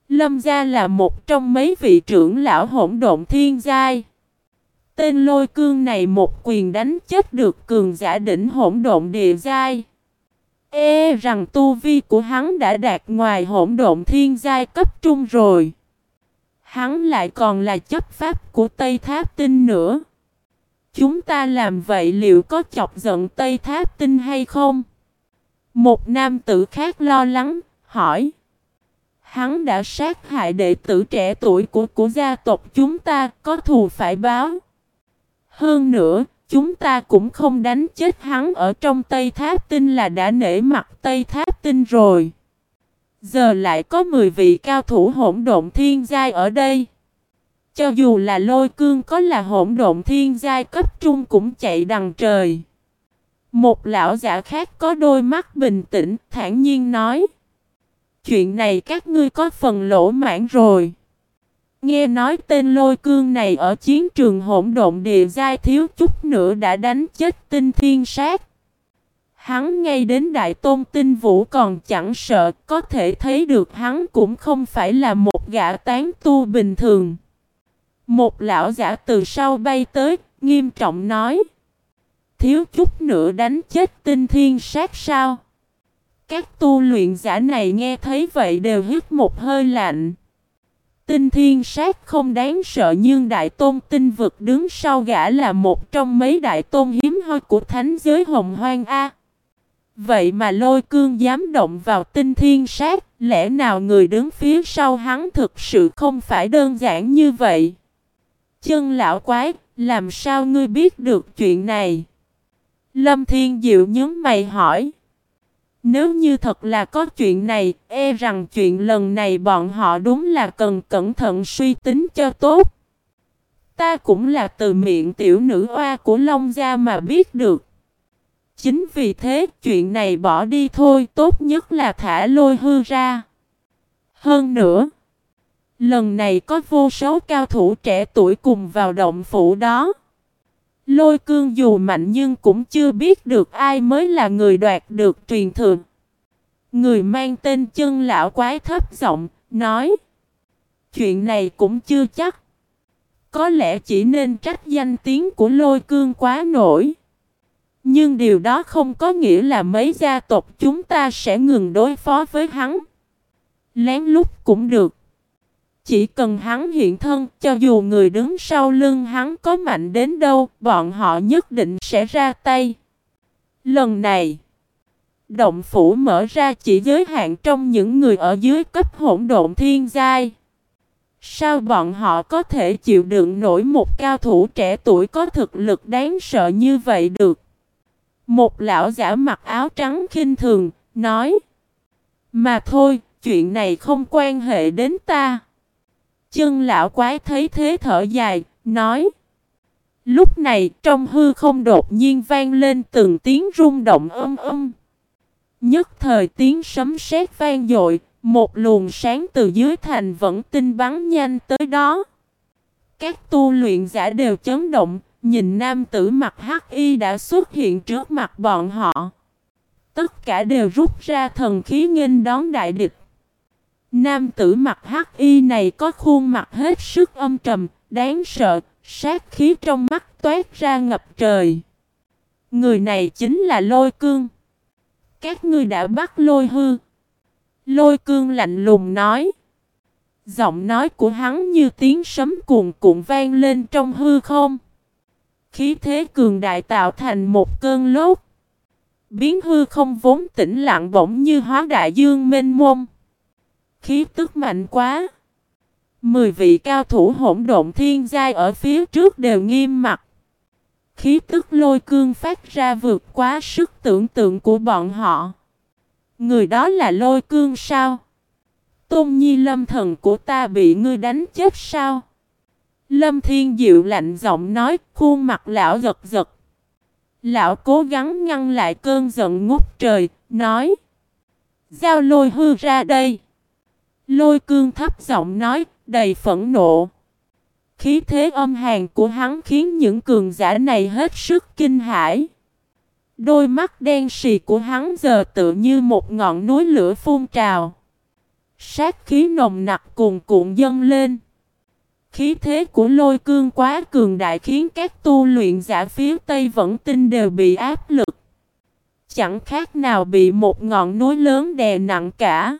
Lâm Gia là một trong mấy vị trưởng lão hỗn độn thiên giai. Tên lôi cương này một quyền đánh chết được cường giả đỉnh hỗn độn địa giai. Ê rằng tu vi của hắn đã đạt ngoài hỗn độn thiên giai cấp trung rồi. Hắn lại còn là chấp pháp của Tây Tháp Tinh nữa. Chúng ta làm vậy liệu có chọc giận Tây Tháp Tinh hay không? Một nam tử khác lo lắng, hỏi. Hắn đã sát hại đệ tử trẻ tuổi của của gia tộc chúng ta, có thù phải báo. Hơn nữa, chúng ta cũng không đánh chết hắn ở trong Tây Tháp Tinh là đã nể mặt Tây Tháp Tinh rồi. Giờ lại có 10 vị cao thủ hỗn độn thiên giai ở đây. Cho dù là lôi cương có là hỗn độn thiên giai cấp trung cũng chạy đằng trời. Một lão giả khác có đôi mắt bình tĩnh, thản nhiên nói. Chuyện này các ngươi có phần lỗ mãn rồi. Nghe nói tên lôi cương này ở chiến trường hỗn độn địa giai thiếu chút nữa đã đánh chết tinh thiên sát. Hắn ngay đến đại tôn tinh vũ còn chẳng sợ, có thể thấy được hắn cũng không phải là một gã tán tu bình thường. Một lão giả từ sau bay tới, nghiêm trọng nói. Thiếu chút nữa đánh chết tinh thiên sát sao? Các tu luyện giả này nghe thấy vậy đều hít một hơi lạnh. Tinh thiên sát không đáng sợ nhưng đại tôn tinh vực đứng sau gã là một trong mấy đại tôn hiếm hoi của thánh giới hồng hoang A. Vậy mà lôi cương dám động vào tinh thiên sát, lẽ nào người đứng phía sau hắn thực sự không phải đơn giản như vậy? Chân lão quái, làm sao ngươi biết được chuyện này? Lâm Thiên Diệu nhướng mày hỏi. Nếu như thật là có chuyện này, e rằng chuyện lần này bọn họ đúng là cần cẩn thận suy tính cho tốt. Ta cũng là từ miệng tiểu nữ oa của Long Gia mà biết được. Chính vì thế chuyện này bỏ đi thôi tốt nhất là thả lôi hư ra. Hơn nữa, lần này có vô số cao thủ trẻ tuổi cùng vào động phủ đó. Lôi cương dù mạnh nhưng cũng chưa biết được ai mới là người đoạt được truyền thừa. Người mang tên chân lão quái thấp giọng, nói. Chuyện này cũng chưa chắc. Có lẽ chỉ nên trách danh tiếng của lôi cương quá nổi. Nhưng điều đó không có nghĩa là mấy gia tộc chúng ta sẽ ngừng đối phó với hắn. Lén lút cũng được. Chỉ cần hắn hiện thân, cho dù người đứng sau lưng hắn có mạnh đến đâu, bọn họ nhất định sẽ ra tay. Lần này, động phủ mở ra chỉ giới hạn trong những người ở dưới cấp hỗn độn thiên giai. Sao bọn họ có thể chịu đựng nổi một cao thủ trẻ tuổi có thực lực đáng sợ như vậy được? Một lão giả mặc áo trắng khinh thường, nói Mà thôi, chuyện này không quan hệ đến ta. Chân lão quái thấy thế thở dài, nói Lúc này trong hư không đột nhiên vang lên từng tiếng rung động âm âm. Nhất thời tiếng sấm sét vang dội, một luồng sáng từ dưới thành vẫn tinh bắn nhanh tới đó. Các tu luyện giả đều chấn động, nhìn nam tử mặc hắc y đã xuất hiện trước mặt bọn họ. Tất cả đều rút ra thần khí nghênh đón đại địch. Nam tử mặt hắc y này có khuôn mặt hết sức âm trầm, đáng sợ, sát khí trong mắt toát ra ngập trời. Người này chính là Lôi Cương. Các ngươi đã bắt Lôi Hư. Lôi Cương lạnh lùng nói. Giọng nói của hắn như tiếng sấm cuồn cuộn vang lên trong hư không. Khí thế cường đại tạo thành một cơn lốt. Biến hư không vốn tĩnh lặng bỗng như hóa đại dương mênh mông. Khí tức mạnh quá. Mười vị cao thủ hỗn độn thiên giai ở phía trước đều nghiêm mặt. Khí tức lôi cương phát ra vượt quá sức tưởng tượng của bọn họ. Người đó là lôi cương sao? Tôn nhi lâm thần của ta bị ngươi đánh chết sao? Lâm Thiên Diệu lạnh giọng nói, khuôn mặt lão giật giật. Lão cố gắng ngăn lại cơn giận ngút trời, nói. Giao lôi hư ra đây. Lôi cương thấp giọng nói, đầy phẫn nộ. Khí thế âm hàng của hắn khiến những cường giả này hết sức kinh hãi. Đôi mắt đen sì của hắn giờ tự như một ngọn núi lửa phun trào. Sát khí nồng nặc cuồn cuộn dâng lên. Khí thế của lôi cương quá cường đại khiến các tu luyện giả phía Tây vẫn tin đều bị áp lực. Chẳng khác nào bị một ngọn núi lớn đè nặng cả.